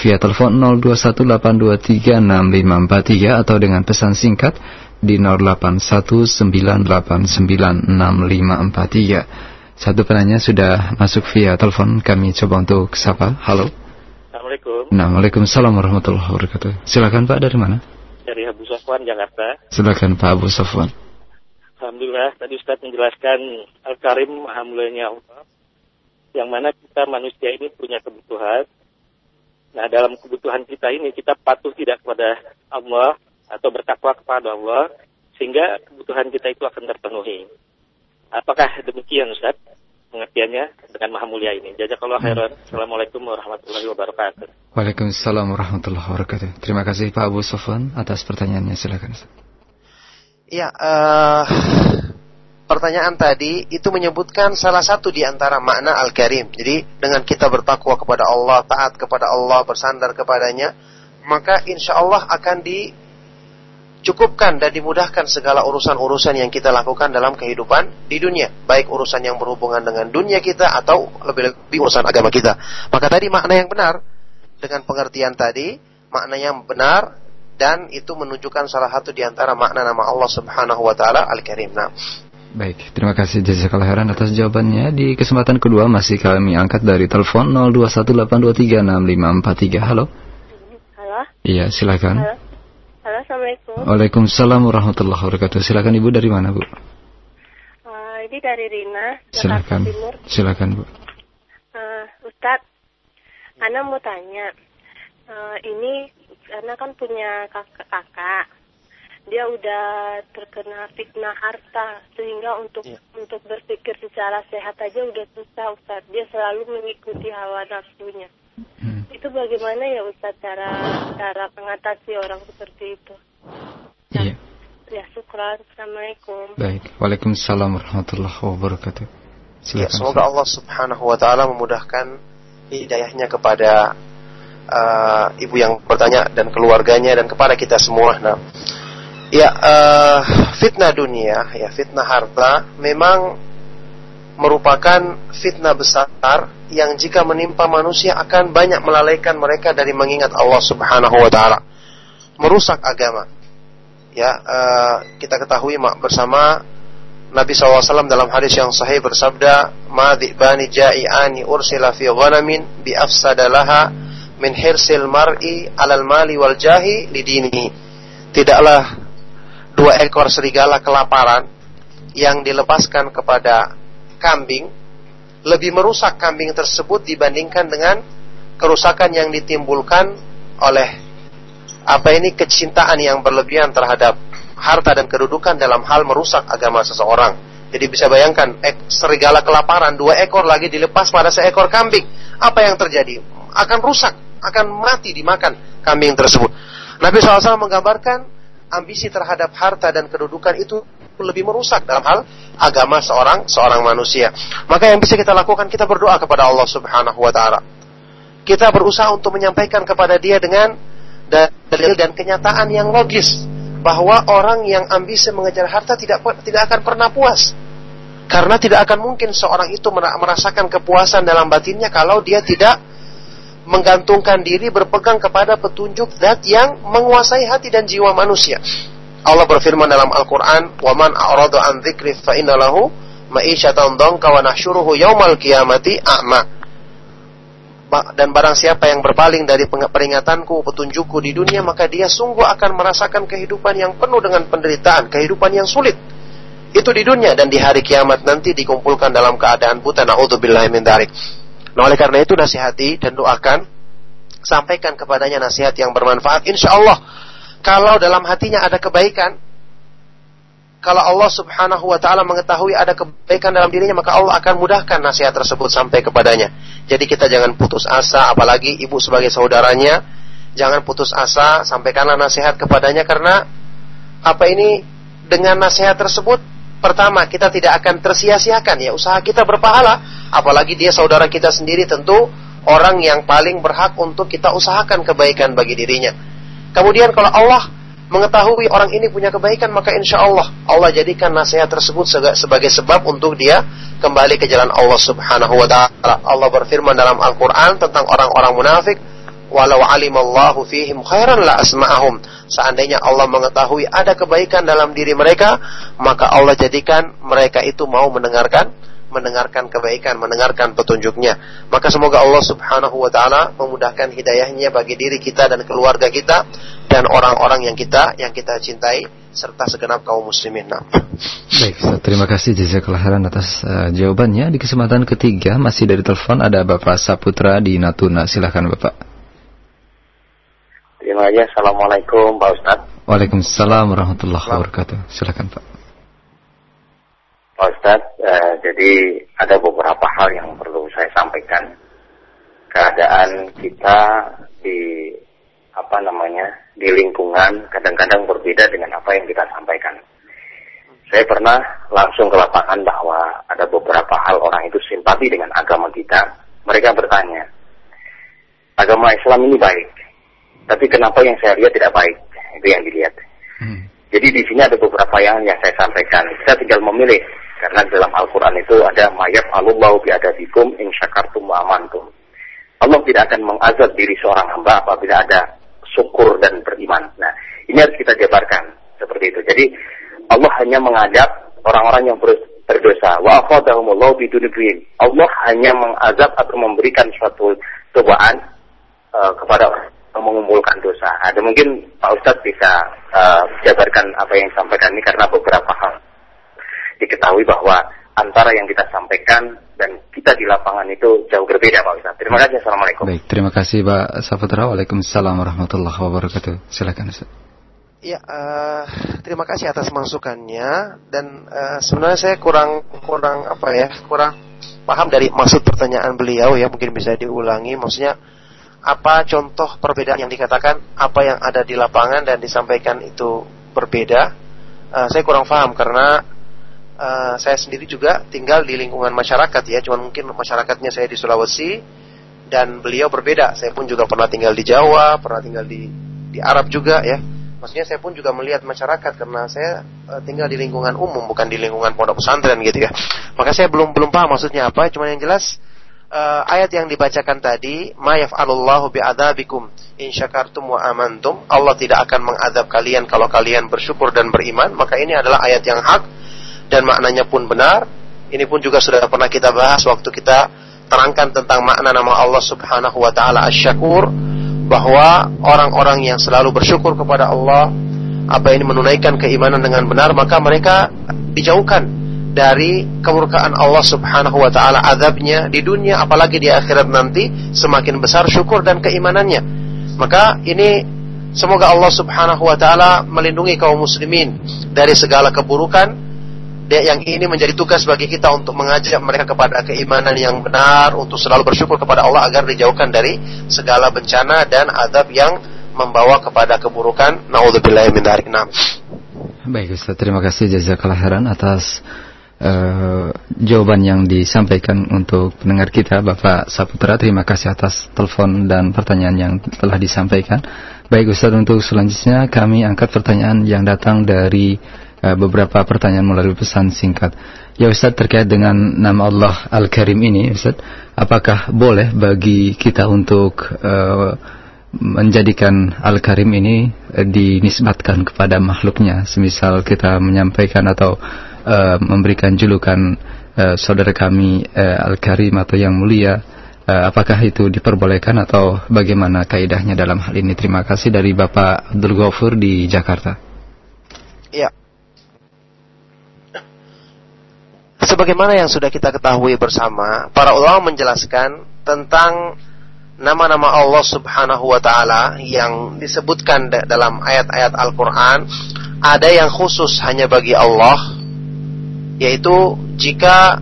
via telepon 0218236543 atau dengan pesan singkat di 0819896543. Satu penanya sudah masuk via telepon, kami coba untuk sapa. Halo. Assalamualaikum. Nah, Waalaikumsalam warahmatullahi wabarakatuh. Silakan Pak dari mana? dari Abu Sofwan Jakarta. Silakan Pak Abu Sofwan. Alhamdulillah tadi Ustaz menjelaskan Al-Karim Maha Mulianya Allah yang mana kita manusia ini punya kebutuhan. Nah dalam kebutuhan kita ini kita patuh tidak kepada Allah atau bertakwa kepada Allah sehingga kebutuhan kita itu akan terpenuhi. Apakah demikian Ustaz? pengertiannya dengan maha mulia ini. Jazakallah hmm. khairan. Assalamualaikum warahmatullahi wabarakatuh. Waalaikumsalam warahmatullahi wabarakatuh. Terima kasih Pak Abu Sofwan atas pertanyaannya. Silakan. Ya, uh, pertanyaan tadi itu menyebutkan salah satu di antara makna Al-Karim. Jadi dengan kita bertakwa kepada Allah, taat kepada Allah, bersandar kepadanya, maka insya Allah akan di cukupkan dan dimudahkan segala urusan-urusan yang kita lakukan dalam kehidupan di dunia, baik urusan yang berhubungan dengan dunia kita atau lebih-lebih urusan agama kita. Maka tadi makna yang benar dengan pengertian tadi, makna yang benar dan itu menunjukkan salah satu di antara makna nama Allah Subhanahu wa taala Al-Karim. Nah, Baik, terima kasih Jazakallah khairan atas jawabannya. Di kesempatan kedua masih kami angkat dari telepon 0218236543. Halo. Halo. Iya, silakan. Halo. Halo, Assalamualaikum. Waalaikumsalam warahmatullahi wabarakatuh. Silakan Ibu dari mana, Bu? Uh, ini dari Rina, Jakarta silakan. Timur. Silakan, Bu. Uh, Ustadz, Ana mau tanya. Uh, ini Ana kan punya kakak-kakak. Dia udah terkena fitnah harta sehingga untuk ya. untuk berpikir secara sehat aja udah susah Ustadz. Dia selalu mengikuti hawa nafsunya. Hmm. Itu bagaimana ya Ustaz cara cara mengatasi orang seperti itu? Iya. Ya, syukran. Assalamualaikum. Baik. Waalaikumsalam warahmatullahi wabarakatuh. Ya, semoga Allah Subhanahu wa taala memudahkan hidayahnya kepada uh, ibu yang bertanya dan keluarganya dan kepada kita semua. Nah, ya uh, fitnah dunia, ya fitnah harta memang merupakan fitnah besar yang jika menimpa manusia akan banyak melalaikan mereka dari mengingat Allah Subhanahu wa taala. Merusak agama. Ya, uh, kita ketahui bersama Nabi SAW dalam hadis yang sahih bersabda, "Ma bani ja'iani ursila fi ghanamin bi afsadalaha min hirsil mar'i alal mali wal jahi lidinihi." Tidaklah dua ekor serigala kelaparan yang dilepaskan kepada kambing lebih merusak kambing tersebut dibandingkan dengan kerusakan yang ditimbulkan oleh apa ini kecintaan yang berlebihan terhadap harta dan kedudukan dalam hal merusak agama seseorang. Jadi bisa bayangkan ek, serigala kelaparan dua ekor lagi dilepas pada seekor kambing. Apa yang terjadi? Akan rusak, akan mati dimakan kambing tersebut. Nabi SAW menggambarkan ambisi terhadap harta dan kedudukan itu lebih merusak dalam hal agama seorang seorang manusia. Maka yang bisa kita lakukan kita berdoa kepada Allah Subhanahu wa taala. Kita berusaha untuk menyampaikan kepada dia dengan dalil dan kenyataan yang logis bahwa orang yang ambisi mengejar harta tidak tidak akan pernah puas. Karena tidak akan mungkin seorang itu merasakan kepuasan dalam batinnya kalau dia tidak menggantungkan diri berpegang kepada petunjuk zat yang menguasai hati dan jiwa manusia. Allah berfirman dalam Al-Qur'an, "Wa man a'rada an dzikri fa inna lahu ma'isyatan dhanka wa nahsyuruhu yaumal qiyamati a'ma." Dan barang siapa yang berpaling dari peringatanku, petunjukku di dunia, maka dia sungguh akan merasakan kehidupan yang penuh dengan penderitaan, kehidupan yang sulit. Itu di dunia dan di hari kiamat nanti dikumpulkan dalam keadaan buta. Na'udzubillahimin darik. Nah oleh karena itu nasihati dan doakan, sampaikan kepadanya nasihat yang bermanfaat. Insya Allah kalau dalam hatinya ada kebaikan, kalau Allah Subhanahu wa taala mengetahui ada kebaikan dalam dirinya, maka Allah akan mudahkan nasihat tersebut sampai kepadanya. Jadi kita jangan putus asa, apalagi ibu sebagai saudaranya Jangan putus asa, sampaikanlah nasihat kepadanya karena apa ini dengan nasihat tersebut pertama kita tidak akan tersia-siakan ya usaha kita berpahala apalagi dia saudara kita sendiri tentu orang yang paling berhak untuk kita usahakan kebaikan bagi dirinya. Kemudian kalau Allah mengetahui orang ini punya kebaikan maka insya Allah Allah jadikan nasihat tersebut sebagai sebab untuk dia kembali ke jalan Allah Subhanahu wa taala. Allah berfirman dalam Al-Qur'an tentang orang-orang munafik, "Walau alimallahu fihim khairan la asma'ahum." Seandainya Allah mengetahui ada kebaikan dalam diri mereka, maka Allah jadikan mereka itu mau mendengarkan mendengarkan kebaikan, mendengarkan petunjuknya. Maka semoga Allah Subhanahu wa taala memudahkan hidayahnya bagi diri kita dan keluarga kita dan orang-orang yang kita yang kita cintai serta segenap kaum muslimin. Nah. Baik, terima kasih jazakallah khairan atas uh, jawabannya. Di kesempatan ketiga masih dari telepon ada Bapak Saputra di Natuna. Silakan Bapak. Terima kasih. Assalamualaikum Pak Ustaz. Waalaikumsalam warahmatullahi wabarakatuh. Silakan Pak. Pak Ustadz, eh, jadi ada beberapa hal yang perlu saya sampaikan. Keadaan kita di apa namanya di lingkungan kadang-kadang berbeda dengan apa yang kita sampaikan. Saya pernah langsung ke lapangan bahwa ada beberapa hal orang itu simpati dengan agama kita. Mereka bertanya, agama Islam ini baik, tapi kenapa yang saya lihat tidak baik? Itu yang dilihat. Hmm. Jadi di sini ada beberapa yang yang saya sampaikan. Kita tinggal memilih karena dalam Al-Quran itu ada mayat alullahu biadadikum in syakartum wa amantum. Allah tidak akan mengazab diri seorang hamba apabila ada syukur dan beriman. Nah, ini harus kita jabarkan seperti itu. Jadi Allah hanya mengadab orang-orang yang berdosa. Wa bidunubin. Allah hanya mengazab atau memberikan suatu cobaan uh, kepada orang mengumpulkan dosa. Ada mungkin Pak Ustadz bisa uh, jabarkan apa yang disampaikan ini karena beberapa hal diketahui bahwa antara yang kita sampaikan dan kita di lapangan itu jauh berbeda Pak Ustaz. Terima kasih. Assalamualaikum. Baik, terima kasih Pak Saputra. Waalaikumsalam warahmatullahi wabarakatuh. Silakan Ustaz. Ya, uh, terima kasih atas masukannya dan uh, sebenarnya saya kurang kurang apa ya, kurang paham dari maksud pertanyaan beliau ya, mungkin bisa diulangi. Maksudnya apa contoh perbedaan yang dikatakan apa yang ada di lapangan dan disampaikan itu berbeda? Uh, saya kurang paham karena uh, saya sendiri juga tinggal di lingkungan masyarakat ya, cuman mungkin masyarakatnya saya di Sulawesi dan beliau berbeda. Saya pun juga pernah tinggal di Jawa, pernah tinggal di di Arab juga ya. Maksudnya saya pun juga melihat masyarakat karena saya uh, tinggal di lingkungan umum bukan di lingkungan pondok pesantren gitu ya. Maka saya belum belum paham maksudnya apa, cuman yang jelas uh, ayat yang dibacakan tadi, "Ma yaf'alullahu bi'adabikum in syakartum wa amantum." Allah tidak akan mengadab kalian kalau kalian bersyukur dan beriman. Maka ini adalah ayat yang hak dan maknanya pun benar. Ini pun juga sudah pernah kita bahas waktu kita terangkan tentang makna nama Allah Subhanahu wa taala Asy-Syakur bahwa orang-orang yang selalu bersyukur kepada Allah apa ini menunaikan keimanan dengan benar maka mereka dijauhkan dari kemurkaan Allah Subhanahu wa taala azabnya di dunia apalagi di akhirat nanti semakin besar syukur dan keimanannya. Maka ini semoga Allah Subhanahu wa taala melindungi kaum muslimin dari segala keburukan yang ini menjadi tugas bagi kita untuk mengajak mereka kepada keimanan yang benar, untuk selalu bersyukur kepada Allah agar dijauhkan dari segala bencana dan adab yang membawa kepada keburukan. Nauzubillah min. Baik Ustaz, terima kasih jazakallah khairan atas uh, jawaban yang disampaikan untuk pendengar kita Bapak Saputra. Terima kasih atas telepon dan pertanyaan yang telah disampaikan. Baik Ustaz, untuk selanjutnya kami angkat pertanyaan yang datang dari uh, beberapa pertanyaan melalui pesan singkat. Ya Ustaz terkait dengan nama Allah Al-Karim ini Ustaz, apakah boleh bagi kita untuk uh, menjadikan Al-Karim ini dinisbatkan kepada makhluknya, semisal kita menyampaikan atau uh, memberikan julukan uh, saudara kami uh, Al-Karim atau yang mulia, uh, apakah itu diperbolehkan atau bagaimana kaidahnya dalam hal ini? Terima kasih dari Bapak Abdul Ghafur di Jakarta. Ya, sebagaimana yang sudah kita ketahui bersama, para ulama menjelaskan tentang nama-nama Allah Subhanahu wa taala yang disebutkan dalam ayat-ayat Al-Qur'an, ada yang khusus hanya bagi Allah yaitu jika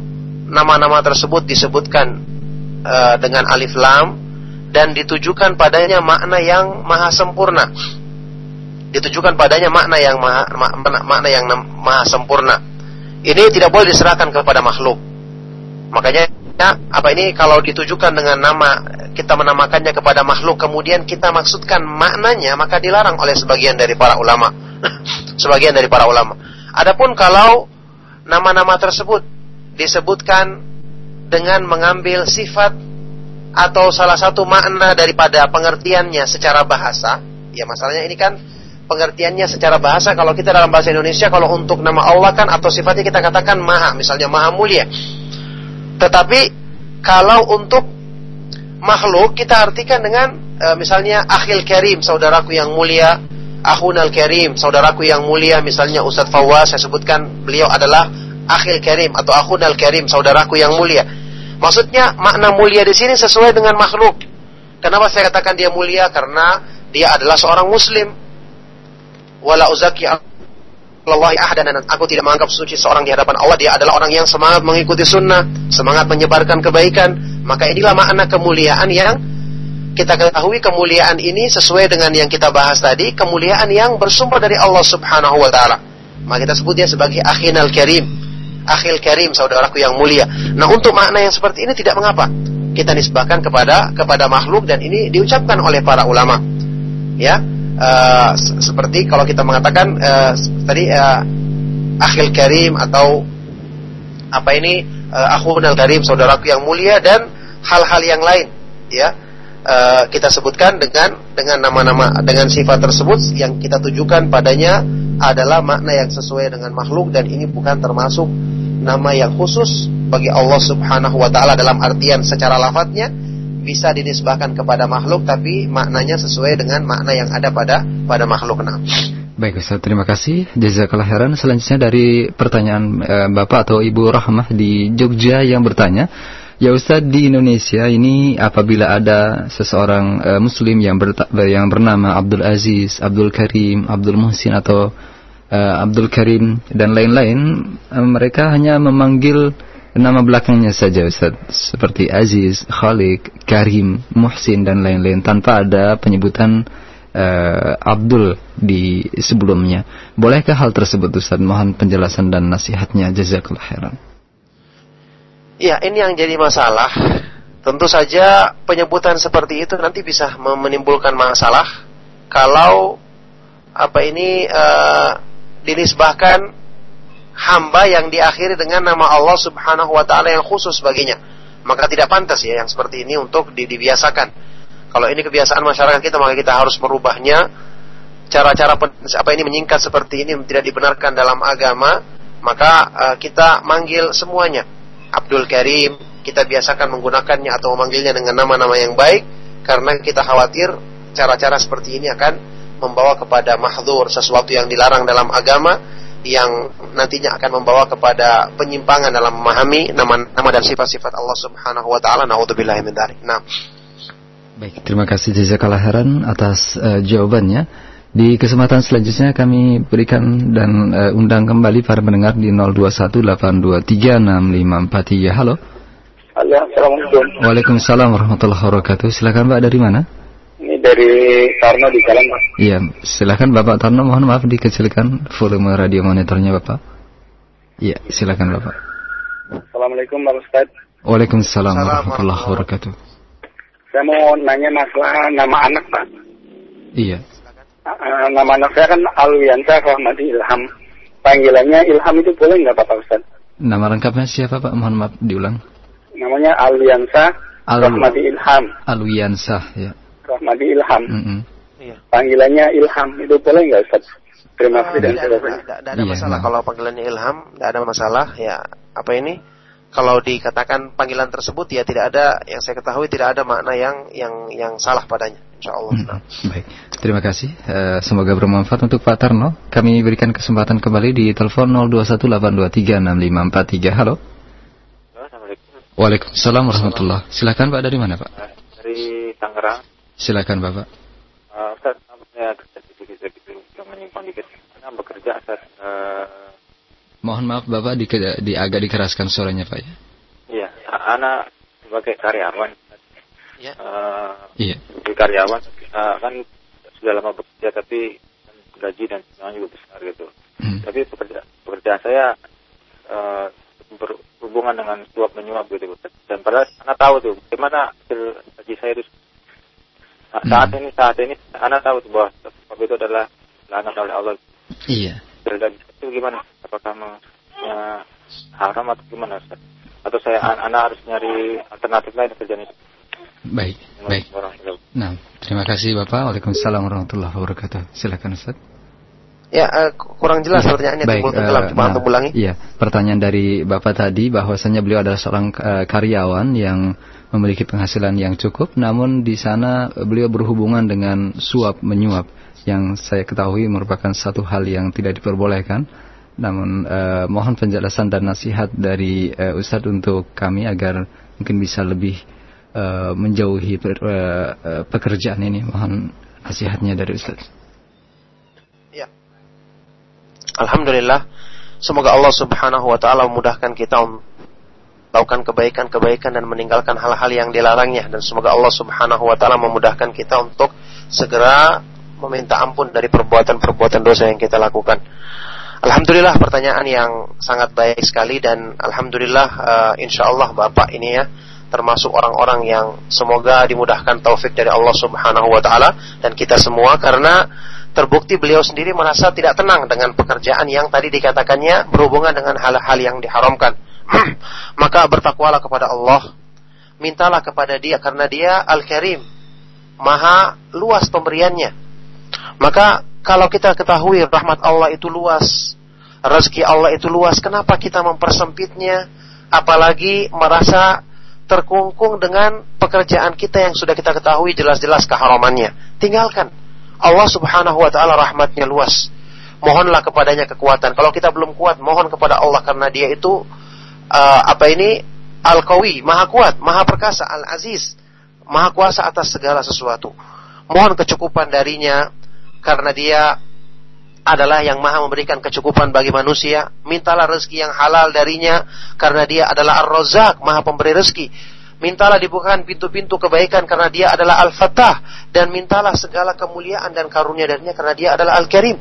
nama-nama tersebut disebutkan uh, dengan alif lam dan ditujukan padanya makna yang maha sempurna. Ditujukan padanya makna yang maha, makna yang maha sempurna. Ini tidak boleh diserahkan kepada makhluk. Makanya apa ini kalau ditujukan dengan nama kita menamakannya kepada makhluk kemudian kita maksudkan maknanya maka dilarang oleh sebagian dari para ulama. sebagian dari para ulama. Adapun kalau nama-nama tersebut disebutkan dengan mengambil sifat atau salah satu makna daripada pengertiannya secara bahasa, ya masalahnya ini kan pengertiannya secara bahasa. Kalau kita dalam bahasa Indonesia kalau untuk nama Allah kan atau sifatnya kita katakan maha, misalnya maha mulia. Tetapi kalau untuk makhluk kita artikan dengan e, misalnya akhil karim, saudaraku yang mulia, akhunal karim, saudaraku yang mulia, misalnya Ustadz Fawaz saya sebutkan beliau adalah akhil karim atau akhunal karim, saudaraku yang mulia Maksudnya makna mulia di sini sesuai dengan makhluk. Kenapa saya katakan dia mulia? Karena dia adalah seorang muslim. Wala uzaki Allah ahdan aku tidak menganggap suci seorang di hadapan Allah. Dia adalah orang yang semangat mengikuti sunnah, semangat menyebarkan kebaikan. Maka inilah makna kemuliaan yang kita ketahui kemuliaan ini sesuai dengan yang kita bahas tadi, kemuliaan yang bersumber dari Allah Subhanahu wa taala. Maka kita sebut dia sebagai akhinal karim, akhil karim saudaraku yang mulia. Nah, untuk makna yang seperti ini tidak mengapa. Kita nisbahkan kepada kepada makhluk dan ini diucapkan oleh para ulama. Ya. Uh, seperti kalau kita mengatakan uh, tadi uh, akhil karim atau apa ini uh, akhunal karim saudaraku yang mulia dan hal-hal yang lain ya uh, kita sebutkan dengan dengan nama-nama dengan sifat tersebut yang kita tujukan padanya adalah makna yang sesuai dengan makhluk dan ini bukan termasuk nama yang khusus bagi Allah Subhanahu wa taala dalam artian secara lafadznya bisa dinisbahkan kepada makhluk tapi maknanya sesuai dengan makna yang ada pada pada makhluk. Nah. Baik Ustaz, terima kasih. Jazakallah khairan. Selanjutnya dari pertanyaan e, Bapak atau Ibu Rahmah di Jogja yang bertanya, Ya Ustaz di Indonesia ini apabila ada seseorang e, muslim yang ber, yang bernama Abdul Aziz, Abdul Karim, Abdul Muhsin atau uh, Abdul Karim dan lain-lain uh, mereka hanya memanggil nama belakangnya saja Ustaz seperti Aziz, Khalid, Karim, Muhsin dan lain-lain tanpa ada penyebutan uh, Abdul di sebelumnya. Bolehkah hal tersebut Ustaz? Mohon penjelasan dan nasihatnya jazakallahu khairan. Ya, ini yang jadi masalah. Tentu saja penyebutan seperti itu nanti bisa menimbulkan masalah kalau apa ini uh, dinisbahkan hamba yang diakhiri dengan nama Allah Subhanahu wa taala yang khusus baginya. Maka tidak pantas ya yang seperti ini untuk dibiasakan. Kalau ini kebiasaan masyarakat kita maka kita harus merubahnya. Cara-cara apa ini menyingkat seperti ini tidak dibenarkan dalam agama, maka uh, kita manggil semuanya. Abdul Karim, kita biasakan menggunakannya atau memanggilnya dengan nama-nama yang baik karena kita khawatir cara-cara seperti ini akan membawa kepada mahdur sesuatu yang dilarang dalam agama yang nantinya akan membawa kepada penyimpangan dalam memahami nama-nama dan sifat-sifat Allah Subhanahu wa taala. Nauzubillahi min dzalik. Nah. Baik, terima kasih jazakallah atas uh, jawabannya. Di kesempatan selanjutnya kami berikan dan uh, undang kembali para pendengar di 0218236543. Halo. Halo, Assalamualaikum. Waalaikumsalam warahmatullahi wabarakatuh. Silakan Mbak dari mana? Ini dari Tarno di Jalan, Pak. Iya, silakan Bapak Tarno, mohon maaf dikecilkan volume radio monitornya Bapak. Iya, silakan Bapak. Assalamualaikum Pak Ustaz. Waalaikumsalam warahmatullahi wabarakatuh. Saya mau nanya masalah nama anak, Pak. Iya. Uh, nama anak saya kan Alwiansa Rahmati Ilham. Panggilannya Ilham itu boleh nggak Bapak Ustaz? Nama lengkapnya siapa Pak? Mohon maaf diulang. Namanya Alwiansa Al Rahmati Ilham. Alwiansa, ya. Rahmadi Ilham. Mm -hmm. Panggilannya Ilham itu boleh nggak Ustaz? Terima kasih dan tidak, ada, tidak, ada iya, masalah kalau panggilannya Ilham, tidak ada masalah. Ya apa ini? Kalau dikatakan panggilan tersebut ya tidak ada yang saya ketahui tidak ada makna yang yang yang salah padanya. Insya Allah. Hmm. Nah. Baik, terima kasih. Uh, semoga bermanfaat untuk Pak Tarno. Kami berikan kesempatan kembali di telepon 0218236543. Halo. Assalamualaikum. Waalaikumsalam warahmatullahi. Silakan Pak dari mana Pak? Dari Tangerang. Silakan Bapak. Uh, Ustaz, saya sedikit sedikit menyimpang dikit. Karena bekerja Ustaz. Uh, Mohon maaf Bapak di, di agak dikeraskan suaranya Pak ya. Iya, anak sebagai karyawan. Ya. Uh, Iya. Sebagai karyawan uh, kan sudah lama bekerja tapi gaji dan semuanya juga besar gitu. Hmm. Tapi pekerja, pekerjaan saya uh, berhubungan dengan suap menyuap gitu. Dan padahal anak tahu tuh bagaimana hasil gaji saya itu Nah, saat Hmm. ini saat ini anak tahu tuh bahwa suap itu adalah larangan oleh Allah. Iya. Dan itu gimana? Apakah uh, haram atau gimana? Ustaz? Atau saya an- anak harus nyari alternatif lain kerjaan itu? Baik, baik. Warahmatullahi Nah, terima kasih Bapak. Waalaikumsalam warahmatullahi wabarakatuh. Silakan Ustaz. Ya, eh, kurang jelas pertanyaannya Baik, timbul tenggelam. eh, Coba nah, antum ulangi. Iya, pertanyaan dari Bapak tadi bahwasanya beliau adalah seorang eh, karyawan yang memiliki penghasilan yang cukup, namun di sana beliau berhubungan dengan suap menyuap yang saya ketahui merupakan satu hal yang tidak diperbolehkan. Namun eh, mohon penjelasan dan nasihat dari eh, Ustadz untuk kami agar mungkin bisa lebih eh, menjauhi per- eh, eh, pekerjaan ini. Mohon nasihatnya dari Ustadz. Ya. Alhamdulillah. Semoga Allah Subhanahu wa taala memudahkan kita untuk melakukan kebaikan-kebaikan dan meninggalkan hal-hal yang dilarangnya dan semoga Allah Subhanahu wa taala memudahkan kita untuk segera meminta ampun dari perbuatan-perbuatan dosa yang kita lakukan. Alhamdulillah pertanyaan yang sangat baik sekali dan alhamdulillah uh, insyaallah Bapak ini ya termasuk orang-orang yang semoga dimudahkan taufik dari Allah Subhanahu wa taala dan kita semua karena terbukti beliau sendiri merasa tidak tenang dengan pekerjaan yang tadi dikatakannya berhubungan dengan hal-hal yang diharamkan. Maka bertakwalah kepada Allah, mintalah kepada Dia karena Dia Al-Karim, Maha luas pemberiannya. Maka kalau kita ketahui rahmat Allah itu luas, rezeki Allah itu luas, kenapa kita mempersempitnya? Apalagi merasa terkungkung dengan pekerjaan kita yang sudah kita ketahui jelas-jelas keharamannya. Tinggalkan. Allah Subhanahu wa taala rahmatnya luas. Mohonlah kepadanya kekuatan. Kalau kita belum kuat, mohon kepada Allah karena Dia itu uh, apa ini Al-Qawi, Maha kuat, Maha perkasa, Al-Aziz, Maha kuasa atas segala sesuatu. Mohon kecukupan darinya karena Dia adalah yang maha memberikan kecukupan bagi manusia. Mintalah rezeki yang halal darinya karena dia adalah Ar-Razak, maha pemberi rezeki. Mintalah dibukakan pintu-pintu kebaikan karena dia adalah Al-Fatah. Dan mintalah segala kemuliaan dan karunia darinya karena dia adalah Al-Karim.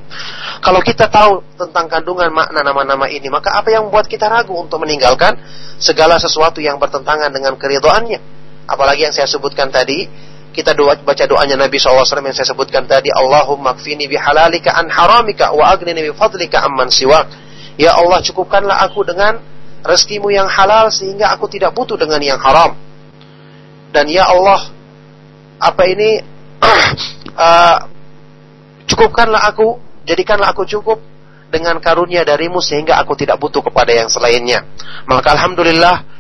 Kalau kita tahu tentang kandungan makna nama-nama ini, maka apa yang membuat kita ragu untuk meninggalkan segala sesuatu yang bertentangan dengan keridhaannya? Apalagi yang saya sebutkan tadi, kita doa, baca doanya Nabi SAW yang saya sebutkan tadi Allahumma kfini bihalalika an haramika wa agnini bifadlika amman siwak. Ya Allah cukupkanlah aku dengan rezekimu yang halal sehingga aku tidak butuh dengan yang haram. Dan ya Allah apa ini? Uh, cukupkanlah aku jadikanlah aku cukup dengan karunia darimu sehingga aku tidak butuh kepada yang selainnya. Maka Alhamdulillah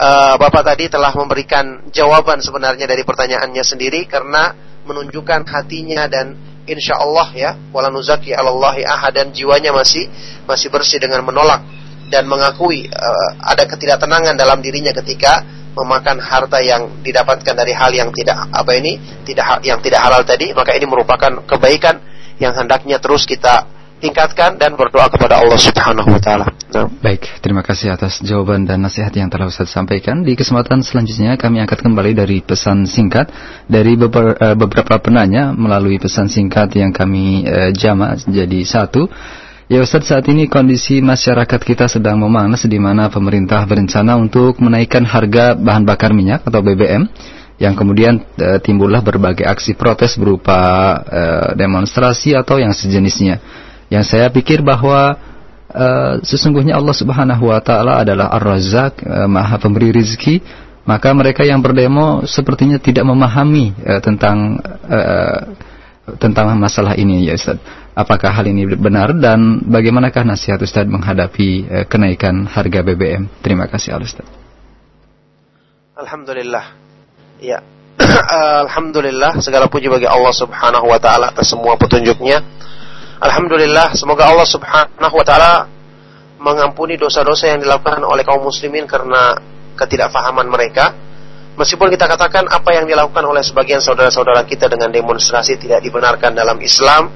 uh, Bapak tadi telah memberikan jawaban sebenarnya dari pertanyaannya sendiri karena menunjukkan hatinya dan insya Allah ya wala nuzaki alallahi ahad dan jiwanya masih masih bersih dengan menolak dan mengakui uh, ada ketidaktenangan dalam dirinya ketika memakan harta yang didapatkan dari hal yang tidak apa ini tidak yang tidak halal tadi maka ini merupakan kebaikan yang hendaknya terus kita tingkatkan dan berdoa kepada Allah Subhanahu wa taala. Nah. Baik, terima kasih atas jawaban dan nasihat yang telah Ustaz sampaikan. Di kesempatan selanjutnya kami angkat kembali dari pesan singkat dari beberapa, beberapa penanya melalui pesan singkat yang kami uh, jamak jadi satu. Ya Ustaz, saat ini kondisi masyarakat kita sedang memanas di mana pemerintah berencana untuk menaikkan harga bahan bakar minyak atau BBM yang kemudian e, timbullah berbagai aksi protes berupa e, demonstrasi atau yang sejenisnya. Yang saya pikir bahwa e, sesungguhnya Allah Subhanahu wa taala adalah Ar-Razzaq, e, Maha Pemberi rizki, maka mereka yang berdemo sepertinya tidak memahami e, tentang e, tentang masalah ini ya Ustaz. Apakah hal ini benar dan bagaimanakah nasihat Ustaz menghadapi e, kenaikan harga BBM? Terima kasih Al Ustaz. Alhamdulillah. Ya. Alhamdulillah segala puji bagi Allah Subhanahu wa taala atas semua petunjuknya. Alhamdulillah semoga Allah Subhanahu wa taala mengampuni dosa-dosa yang dilakukan oleh kaum muslimin karena ketidakfahaman mereka. Meskipun kita katakan apa yang dilakukan oleh sebagian saudara-saudara kita dengan demonstrasi tidak dibenarkan dalam Islam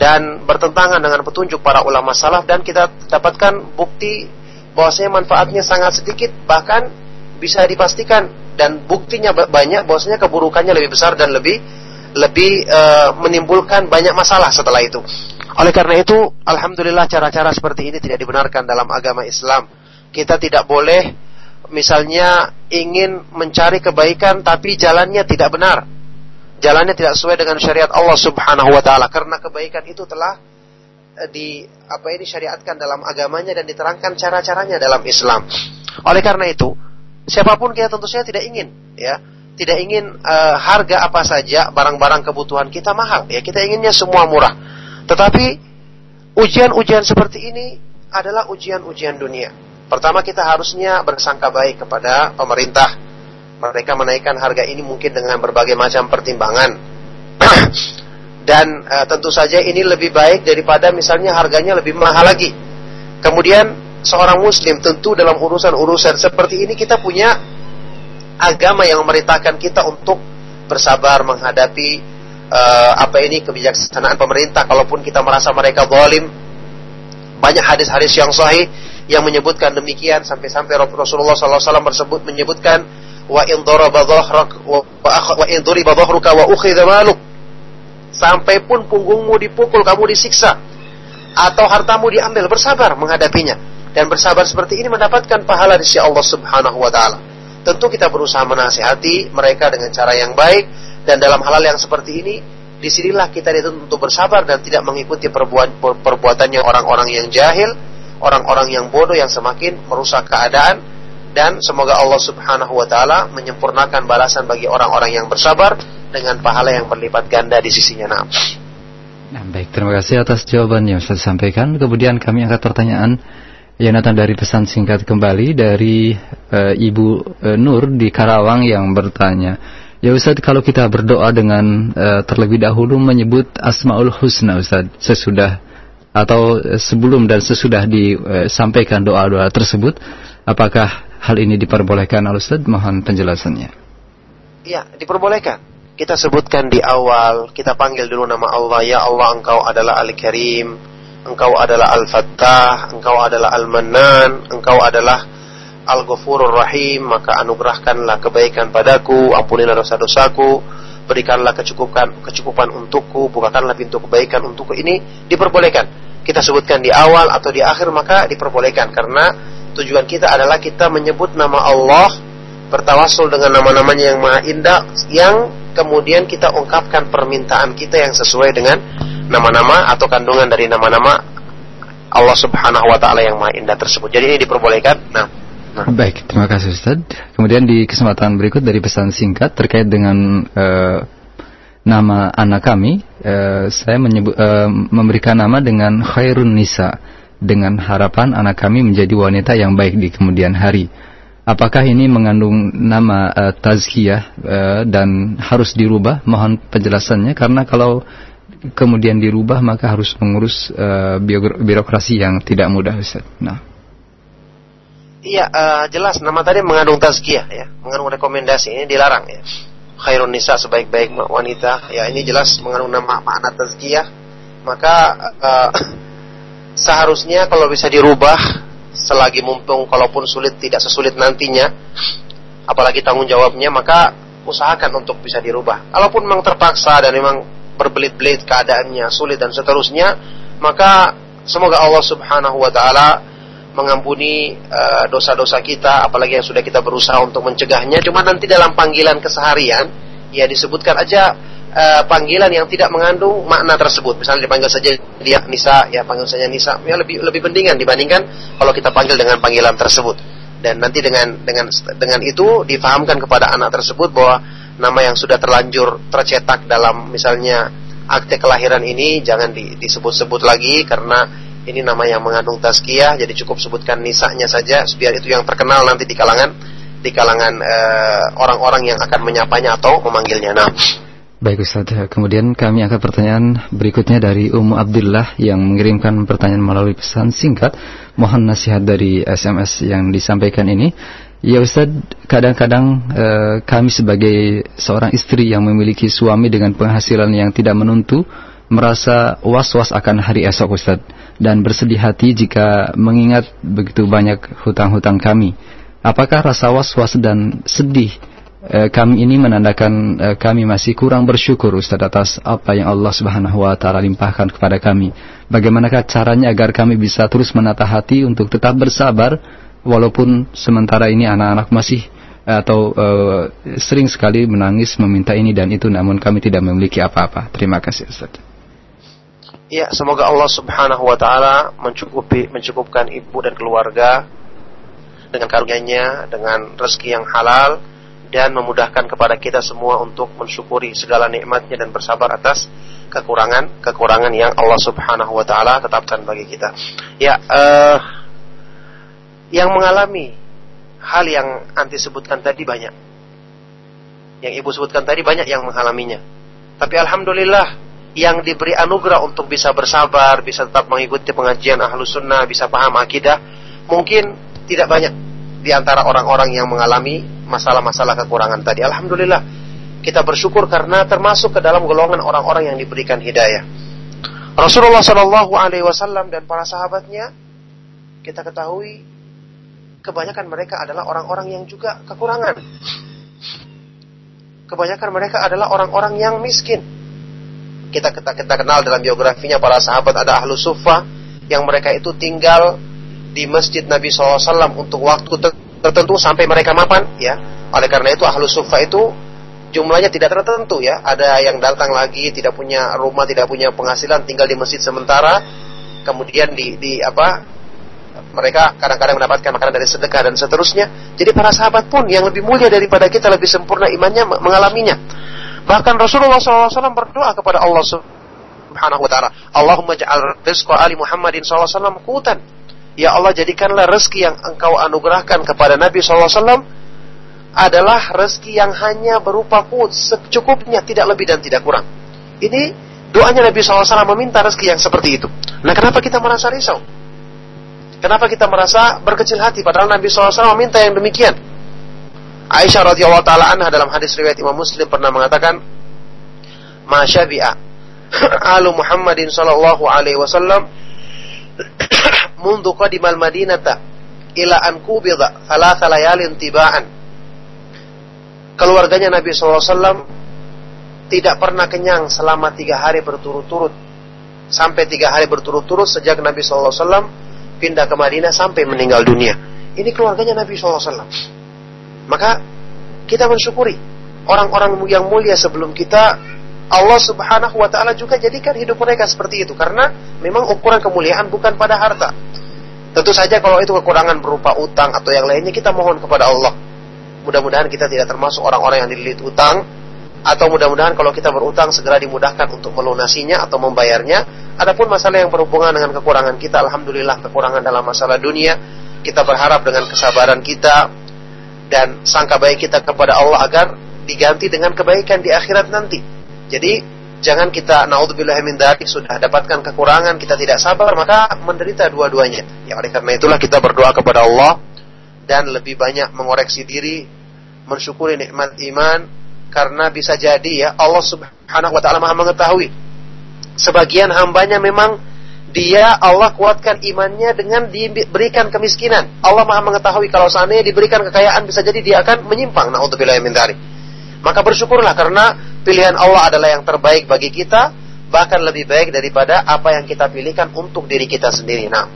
dan bertentangan dengan petunjuk para ulama salaf dan kita dapatkan bukti bahwasanya manfaatnya sangat sedikit bahkan bisa dipastikan dan buktinya banyak bahwasanya keburukannya lebih besar dan lebih lebih uh, menimbulkan banyak masalah setelah itu. Oleh karena itu, alhamdulillah cara-cara seperti ini tidak dibenarkan dalam agama Islam. Kita tidak boleh misalnya ingin mencari kebaikan tapi jalannya tidak benar. Jalannya tidak sesuai dengan syariat Allah Subhanahu wa taala karena kebaikan itu telah eh, di apa ini syariatkan dalam agamanya dan diterangkan cara-caranya dalam Islam. Oleh karena itu, siapa pun kita tentu saja tidak ingin ya tidak ingin uh, harga apa saja barang-barang kebutuhan kita mahal. Ya kita inginnya semua murah. Tetapi ujian-ujian seperti ini adalah ujian-ujian dunia. Pertama kita harusnya bersangka baik kepada pemerintah. Mereka menaikkan harga ini mungkin dengan berbagai macam pertimbangan. Dan uh, tentu saja ini lebih baik daripada misalnya harganya lebih mahal lagi. Kemudian seorang muslim tentu dalam urusan-urusan seperti ini kita punya agama yang memerintahkan kita untuk bersabar menghadapi uh, apa ini kebijaksanaan pemerintah. Kalaupun kita merasa mereka zalim banyak hadis-hadis yang sahih yang menyebutkan demikian. Sampai-sampai Rasulullah SAW tersebut menyebutkan wa in daraba dhahrak wa in duriba dhahruka wa ukhidha maluk. Sampai pun punggungmu dipukul kamu disiksa atau hartamu diambil bersabar menghadapinya. Dan bersabar seperti ini mendapatkan pahala di sisi Allah Subhanahu wa taala tentu kita berusaha menasihati mereka dengan cara yang baik dan dalam hal-hal yang seperti ini di sinilah kita dituntut untuk bersabar dan tidak mengikuti perbuatan perbuatannya orang-orang yang jahil, orang-orang yang bodoh yang semakin merusak keadaan dan semoga Allah Subhanahu wa taala menyempurnakan balasan bagi orang-orang yang bersabar dengan pahala yang berlipat ganda di sisinya. Nah. Nah, baik, terima kasih atas jawaban yang saya sampaikan. Kemudian kami angkat pertanyaan yang datang dari pesan singkat kembali dari uh, Ibu uh, Nur di Karawang yang bertanya, ya Ustaz kalau kita berdoa dengan uh, terlebih dahulu menyebut Asmaul Husna Ustaz sesudah atau sebelum dan sesudah disampaikan doa-doa tersebut, apakah hal ini diperbolehkan oleh Ustaz? Mohon penjelasannya. Ya, diperbolehkan. Kita sebutkan di awal, kita panggil dulu nama Allah, ya Allah engkau adalah Al-Karim, engkau adalah Al-Fattah, engkau adalah Al-Mannan, engkau adalah Al-Ghafurur Rahim, maka anugerahkanlah kebaikan padaku, ampunilah dosa-dosaku, berikanlah kecukupan kecukupan untukku, bukakanlah pintu kebaikan untukku. Ini diperbolehkan. Kita sebutkan di awal atau di akhir maka diperbolehkan karena tujuan kita adalah kita menyebut nama Allah bertawasul dengan nama-namanya yang maha indah yang kemudian kita ungkapkan permintaan kita yang sesuai dengan nama-nama atau kandungan dari nama-nama Allah Subhanahu wa taala yang Maha Indah tersebut. Jadi ini diperbolehkan. Nah, nah. Baik, terima kasih Ustaz. Kemudian di kesempatan berikut dari pesan singkat terkait dengan uh, nama anak kami, uh, saya menyebut uh, memberikan nama dengan Khairun Nisa dengan harapan anak kami menjadi wanita yang baik di kemudian hari. Apakah ini mengandung nama uh, tazkiyah uh, dan harus dirubah? Mohon penjelasannya karena kalau kemudian dirubah maka harus mengurus uh, birokrasi yang tidak mudah Ustaz. Nah. Iya, uh, jelas nama tadi mengandung tazkiyah ya, mengandung rekomendasi ini dilarang ya. Khairun nisa sebaik-baik wanita, ya ini jelas mengandung nama makna tazkiyah. Maka uh, seharusnya kalau bisa dirubah selagi mumpung kalaupun sulit tidak sesulit nantinya apalagi tanggung jawabnya maka usahakan untuk bisa dirubah. Kalaupun memang terpaksa dan memang berbelit-belit keadaannya, sulit dan seterusnya, maka semoga Allah Subhanahu wa taala mengampuni uh, dosa-dosa kita, apalagi yang sudah kita berusaha untuk mencegahnya. Cuma nanti dalam panggilan keseharian, ya disebutkan aja uh, panggilan yang tidak mengandung makna tersebut. Misalnya dipanggil saja dia Nisa, ya panggil saja Nisa, ya lebih lebih pentingan dibandingkan kalau kita panggil dengan panggilan tersebut. Dan nanti dengan dengan dengan itu difahamkan kepada anak tersebut bahwa nama yang sudah terlanjur tercetak dalam misalnya akte kelahiran ini jangan di, disebut-sebut lagi karena ini nama yang mengandung tazkiyah jadi cukup sebutkan nisanya saja biar itu yang terkenal nanti di kalangan di kalangan eh, orang-orang uh, yang akan menyapanya atau memanggilnya. Nah, Baik Ustaz, kemudian kami akan pertanyaan berikutnya dari Ummu Abdullah yang mengirimkan pertanyaan melalui pesan singkat. Mohon nasihat dari SMS yang disampaikan ini. Ya Ustaz, kadang-kadang e, kami sebagai seorang istri yang memiliki suami dengan penghasilan yang tidak menentu merasa was-was akan hari esok Ustaz dan bersedih hati jika mengingat begitu banyak hutang-hutang kami. Apakah rasa was-was dan sedih eh, kami ini menandakan eh, kami masih kurang bersyukur Ustaz atas apa yang Allah Subhanahu wa taala limpahkan kepada kami. Bagaimanakah caranya agar kami bisa terus menata hati untuk tetap bersabar walaupun sementara ini anak-anak masih atau uh, sering sekali menangis meminta ini dan itu namun kami tidak memiliki apa-apa. Terima kasih Ustaz. Ya, semoga Allah Subhanahu wa taala mencukupi mencukupkan ibu dan keluarga dengan karunia-Nya, dengan rezeki yang halal dan memudahkan kepada kita semua untuk mensyukuri segala nikmatnya dan bersabar atas kekurangan-kekurangan yang Allah Subhanahu wa taala tetapkan bagi kita. Ya, uh, yang mengalami hal yang anti sebutkan tadi banyak. Yang ibu sebutkan tadi banyak yang mengalaminya. Tapi alhamdulillah yang diberi anugerah untuk bisa bersabar, bisa tetap mengikuti pengajian ahlu sunnah, bisa paham akidah, mungkin tidak banyak di antara orang-orang yang mengalami masalah-masalah kekurangan tadi. Alhamdulillah kita bersyukur karena termasuk ke dalam golongan orang-orang yang diberikan hidayah. Rasulullah Shallallahu Alaihi Wasallam dan para sahabatnya kita ketahui kebanyakan mereka adalah orang-orang yang juga kekurangan. Kebanyakan mereka adalah orang-orang yang miskin. Kita, kita kita kenal dalam biografinya para sahabat ada ahlu sufa yang mereka itu tinggal di masjid Nabi SAW untuk waktu tertentu sampai mereka mapan ya. Oleh karena itu ahlu sufa itu jumlahnya tidak tertentu ya. Ada yang datang lagi tidak punya rumah, tidak punya penghasilan, tinggal di masjid sementara, kemudian di, di apa mereka kadang-kadang mendapatkan makanan dari sedekah dan seterusnya. Jadi para sahabat pun yang lebih mulia daripada kita lebih sempurna imannya mengalaminya. Bahkan Rasulullah SAW berdoa kepada Allah Subhanahu wa taala, Allahumma ja'al rizqa ali Muhammadin SAW kutan. Ya Allah jadikanlah rezeki yang engkau anugerahkan kepada Nabi SAW adalah rezeki yang hanya berupa kut secukupnya tidak lebih dan tidak kurang. Ini doanya Nabi SAW meminta rezeki yang seperti itu. Nah kenapa kita merasa risau? Kenapa kita merasa berkecil hati padahal Nabi SAW meminta yang demikian? Aisyah radhiyallahu taala anha dalam hadis riwayat Imam Muslim pernah mengatakan, "Masyabi'a alu Muhammadin sallallahu alaihi wasallam mundu qadimal Madinata ila an kubida thalatha layalin tibaan." Keluarganya Nabi SAW tidak pernah kenyang selama tiga hari berturut-turut sampai tiga hari berturut-turut sejak Nabi SAW pindah ke Madinah sampai meninggal dunia. Ini keluarganya Nabi SAW. Maka kita mensyukuri orang-orang yang mulia sebelum kita Allah Subhanahu wa taala juga jadikan hidup mereka seperti itu karena memang ukuran kemuliaan bukan pada harta. Tentu saja kalau itu kekurangan berupa utang atau yang lainnya kita mohon kepada Allah. Mudah-mudahan kita tidak termasuk orang-orang yang dililit utang atau mudah-mudahan kalau kita berutang segera dimudahkan untuk melunasinya atau membayarnya. Adapun masalah yang berhubungan dengan kekurangan kita, alhamdulillah kekurangan dalam masalah dunia, kita berharap dengan kesabaran kita dan sangka baik kita kepada Allah agar diganti dengan kebaikan di akhirat nanti. Jadi jangan kita naudzubillah min dzalik sudah dapatkan kekurangan kita tidak sabar maka menderita dua-duanya. Ya oleh karena itulah kita berdoa kepada Allah dan lebih banyak mengoreksi diri, mensyukuri nikmat iman karena bisa jadi ya Allah Subhanahu wa taala Maha mengetahui. Sebagian hambanya memang dia Allah kuatkan imannya dengan diberikan kemiskinan. Allah Maha mengetahui kalau seandainya diberikan kekayaan bisa jadi dia akan menyimpang. Nauzubillah min dzalik. Maka bersyukurlah karena pilihan Allah adalah yang terbaik bagi kita, bahkan lebih baik daripada apa yang kita pilihkan untuk diri kita sendiri. Nah,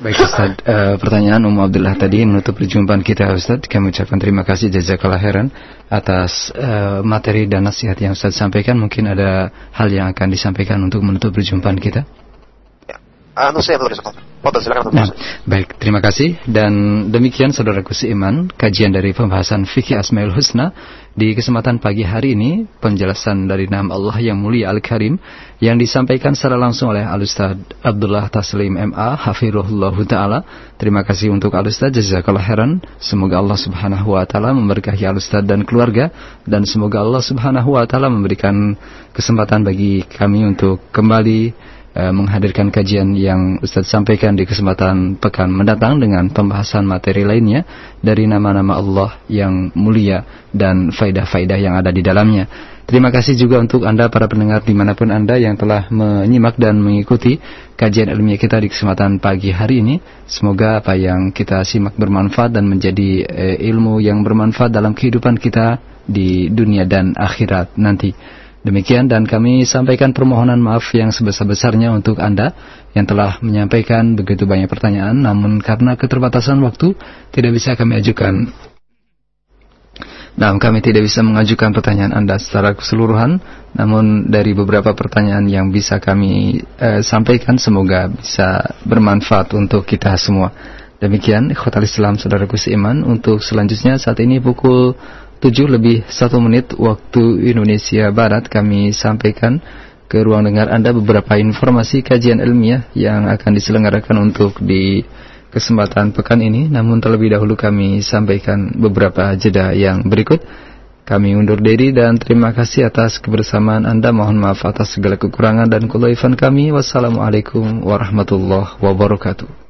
Baik Ustaz, uh, pertanyaan Ummu Abdullah tadi menutup perjumpaan kita Ustaz. Kami ucapkan terima kasih jazakallah khairan atas uh, materi dan nasihat yang Ustaz sampaikan. Mungkin ada hal yang akan disampaikan untuk menutup perjumpaan kita. Ya. Anu saya Nah, baik, terima kasih dan demikian saudaraku seiman kajian dari pembahasan fikih Asmaul Husna di kesempatan pagi hari ini penjelasan dari nama Allah yang mulia Al-Karim yang disampaikan secara langsung oleh Al-Ustaz Abdullah Taslim MA Hafirullah Ta'ala. Terima kasih untuk Al-Ustaz Jazakallah Heran semoga Allah Subhanahu Wa Ta'ala memberkahi Al-Ustaz dan keluarga dan semoga Allah Subhanahu Wa Ta'ala memberikan kesempatan bagi kami untuk kembali menghadirkan kajian yang Ustaz sampaikan di kesempatan pekan mendatang dengan pembahasan materi lainnya dari nama-nama Allah yang mulia dan faidah-faidah yang ada di dalamnya. Terima kasih juga untuk Anda para pendengar di mana pun Anda yang telah menyimak dan mengikuti kajian ilmiah kita di kesempatan pagi hari ini. Semoga apa yang kita simak bermanfaat dan menjadi eh, ilmu yang bermanfaat dalam kehidupan kita di dunia dan akhirat nanti. Demikian dan kami sampaikan permohonan maaf yang sebesar-besarnya untuk Anda yang telah menyampaikan begitu banyak pertanyaan. Namun karena keterbatasan waktu tidak bisa kami ajukan. Nah, kami tidak bisa mengajukan pertanyaan Anda secara keseluruhan, namun dari beberapa pertanyaan yang bisa kami eh, sampaikan semoga bisa bermanfaat untuk kita semua. Demikian, ikhwatal Islam saudaraku seiman, untuk selanjutnya saat ini pukul 7 lebih 1 menit waktu Indonesia Barat kami sampaikan ke ruang dengar Anda beberapa informasi kajian ilmiah yang akan diselenggarakan untuk di kesempatan pekan ini namun terlebih dahulu kami sampaikan beberapa jeda yang berikut kami undur diri dan terima kasih atas kebersamaan Anda. Mohon maaf atas segala kekurangan dan kelaifan kami. Wassalamualaikum warahmatullahi wabarakatuh.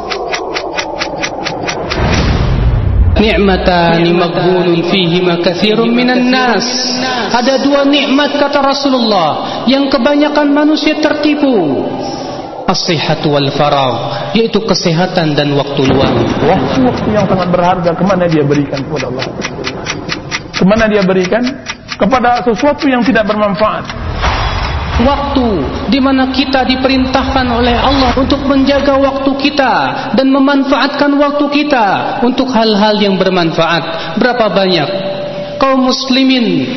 Ni'matani maghbunun fihima kathirun minan nas. Ada dua nikmat kata Rasulullah yang kebanyakan manusia tertipu. As-sihhatu wal faragh, yaitu kesehatan dan waktu luang. Waktu-waktu yang sangat berharga ke mana dia berikan kepada Allah? Ke mana dia berikan? Kepada sesuatu yang tidak bermanfaat waktu di mana kita diperintahkan oleh Allah untuk menjaga waktu kita dan memanfaatkan waktu kita untuk hal-hal yang bermanfaat. Berapa banyak kaum muslimin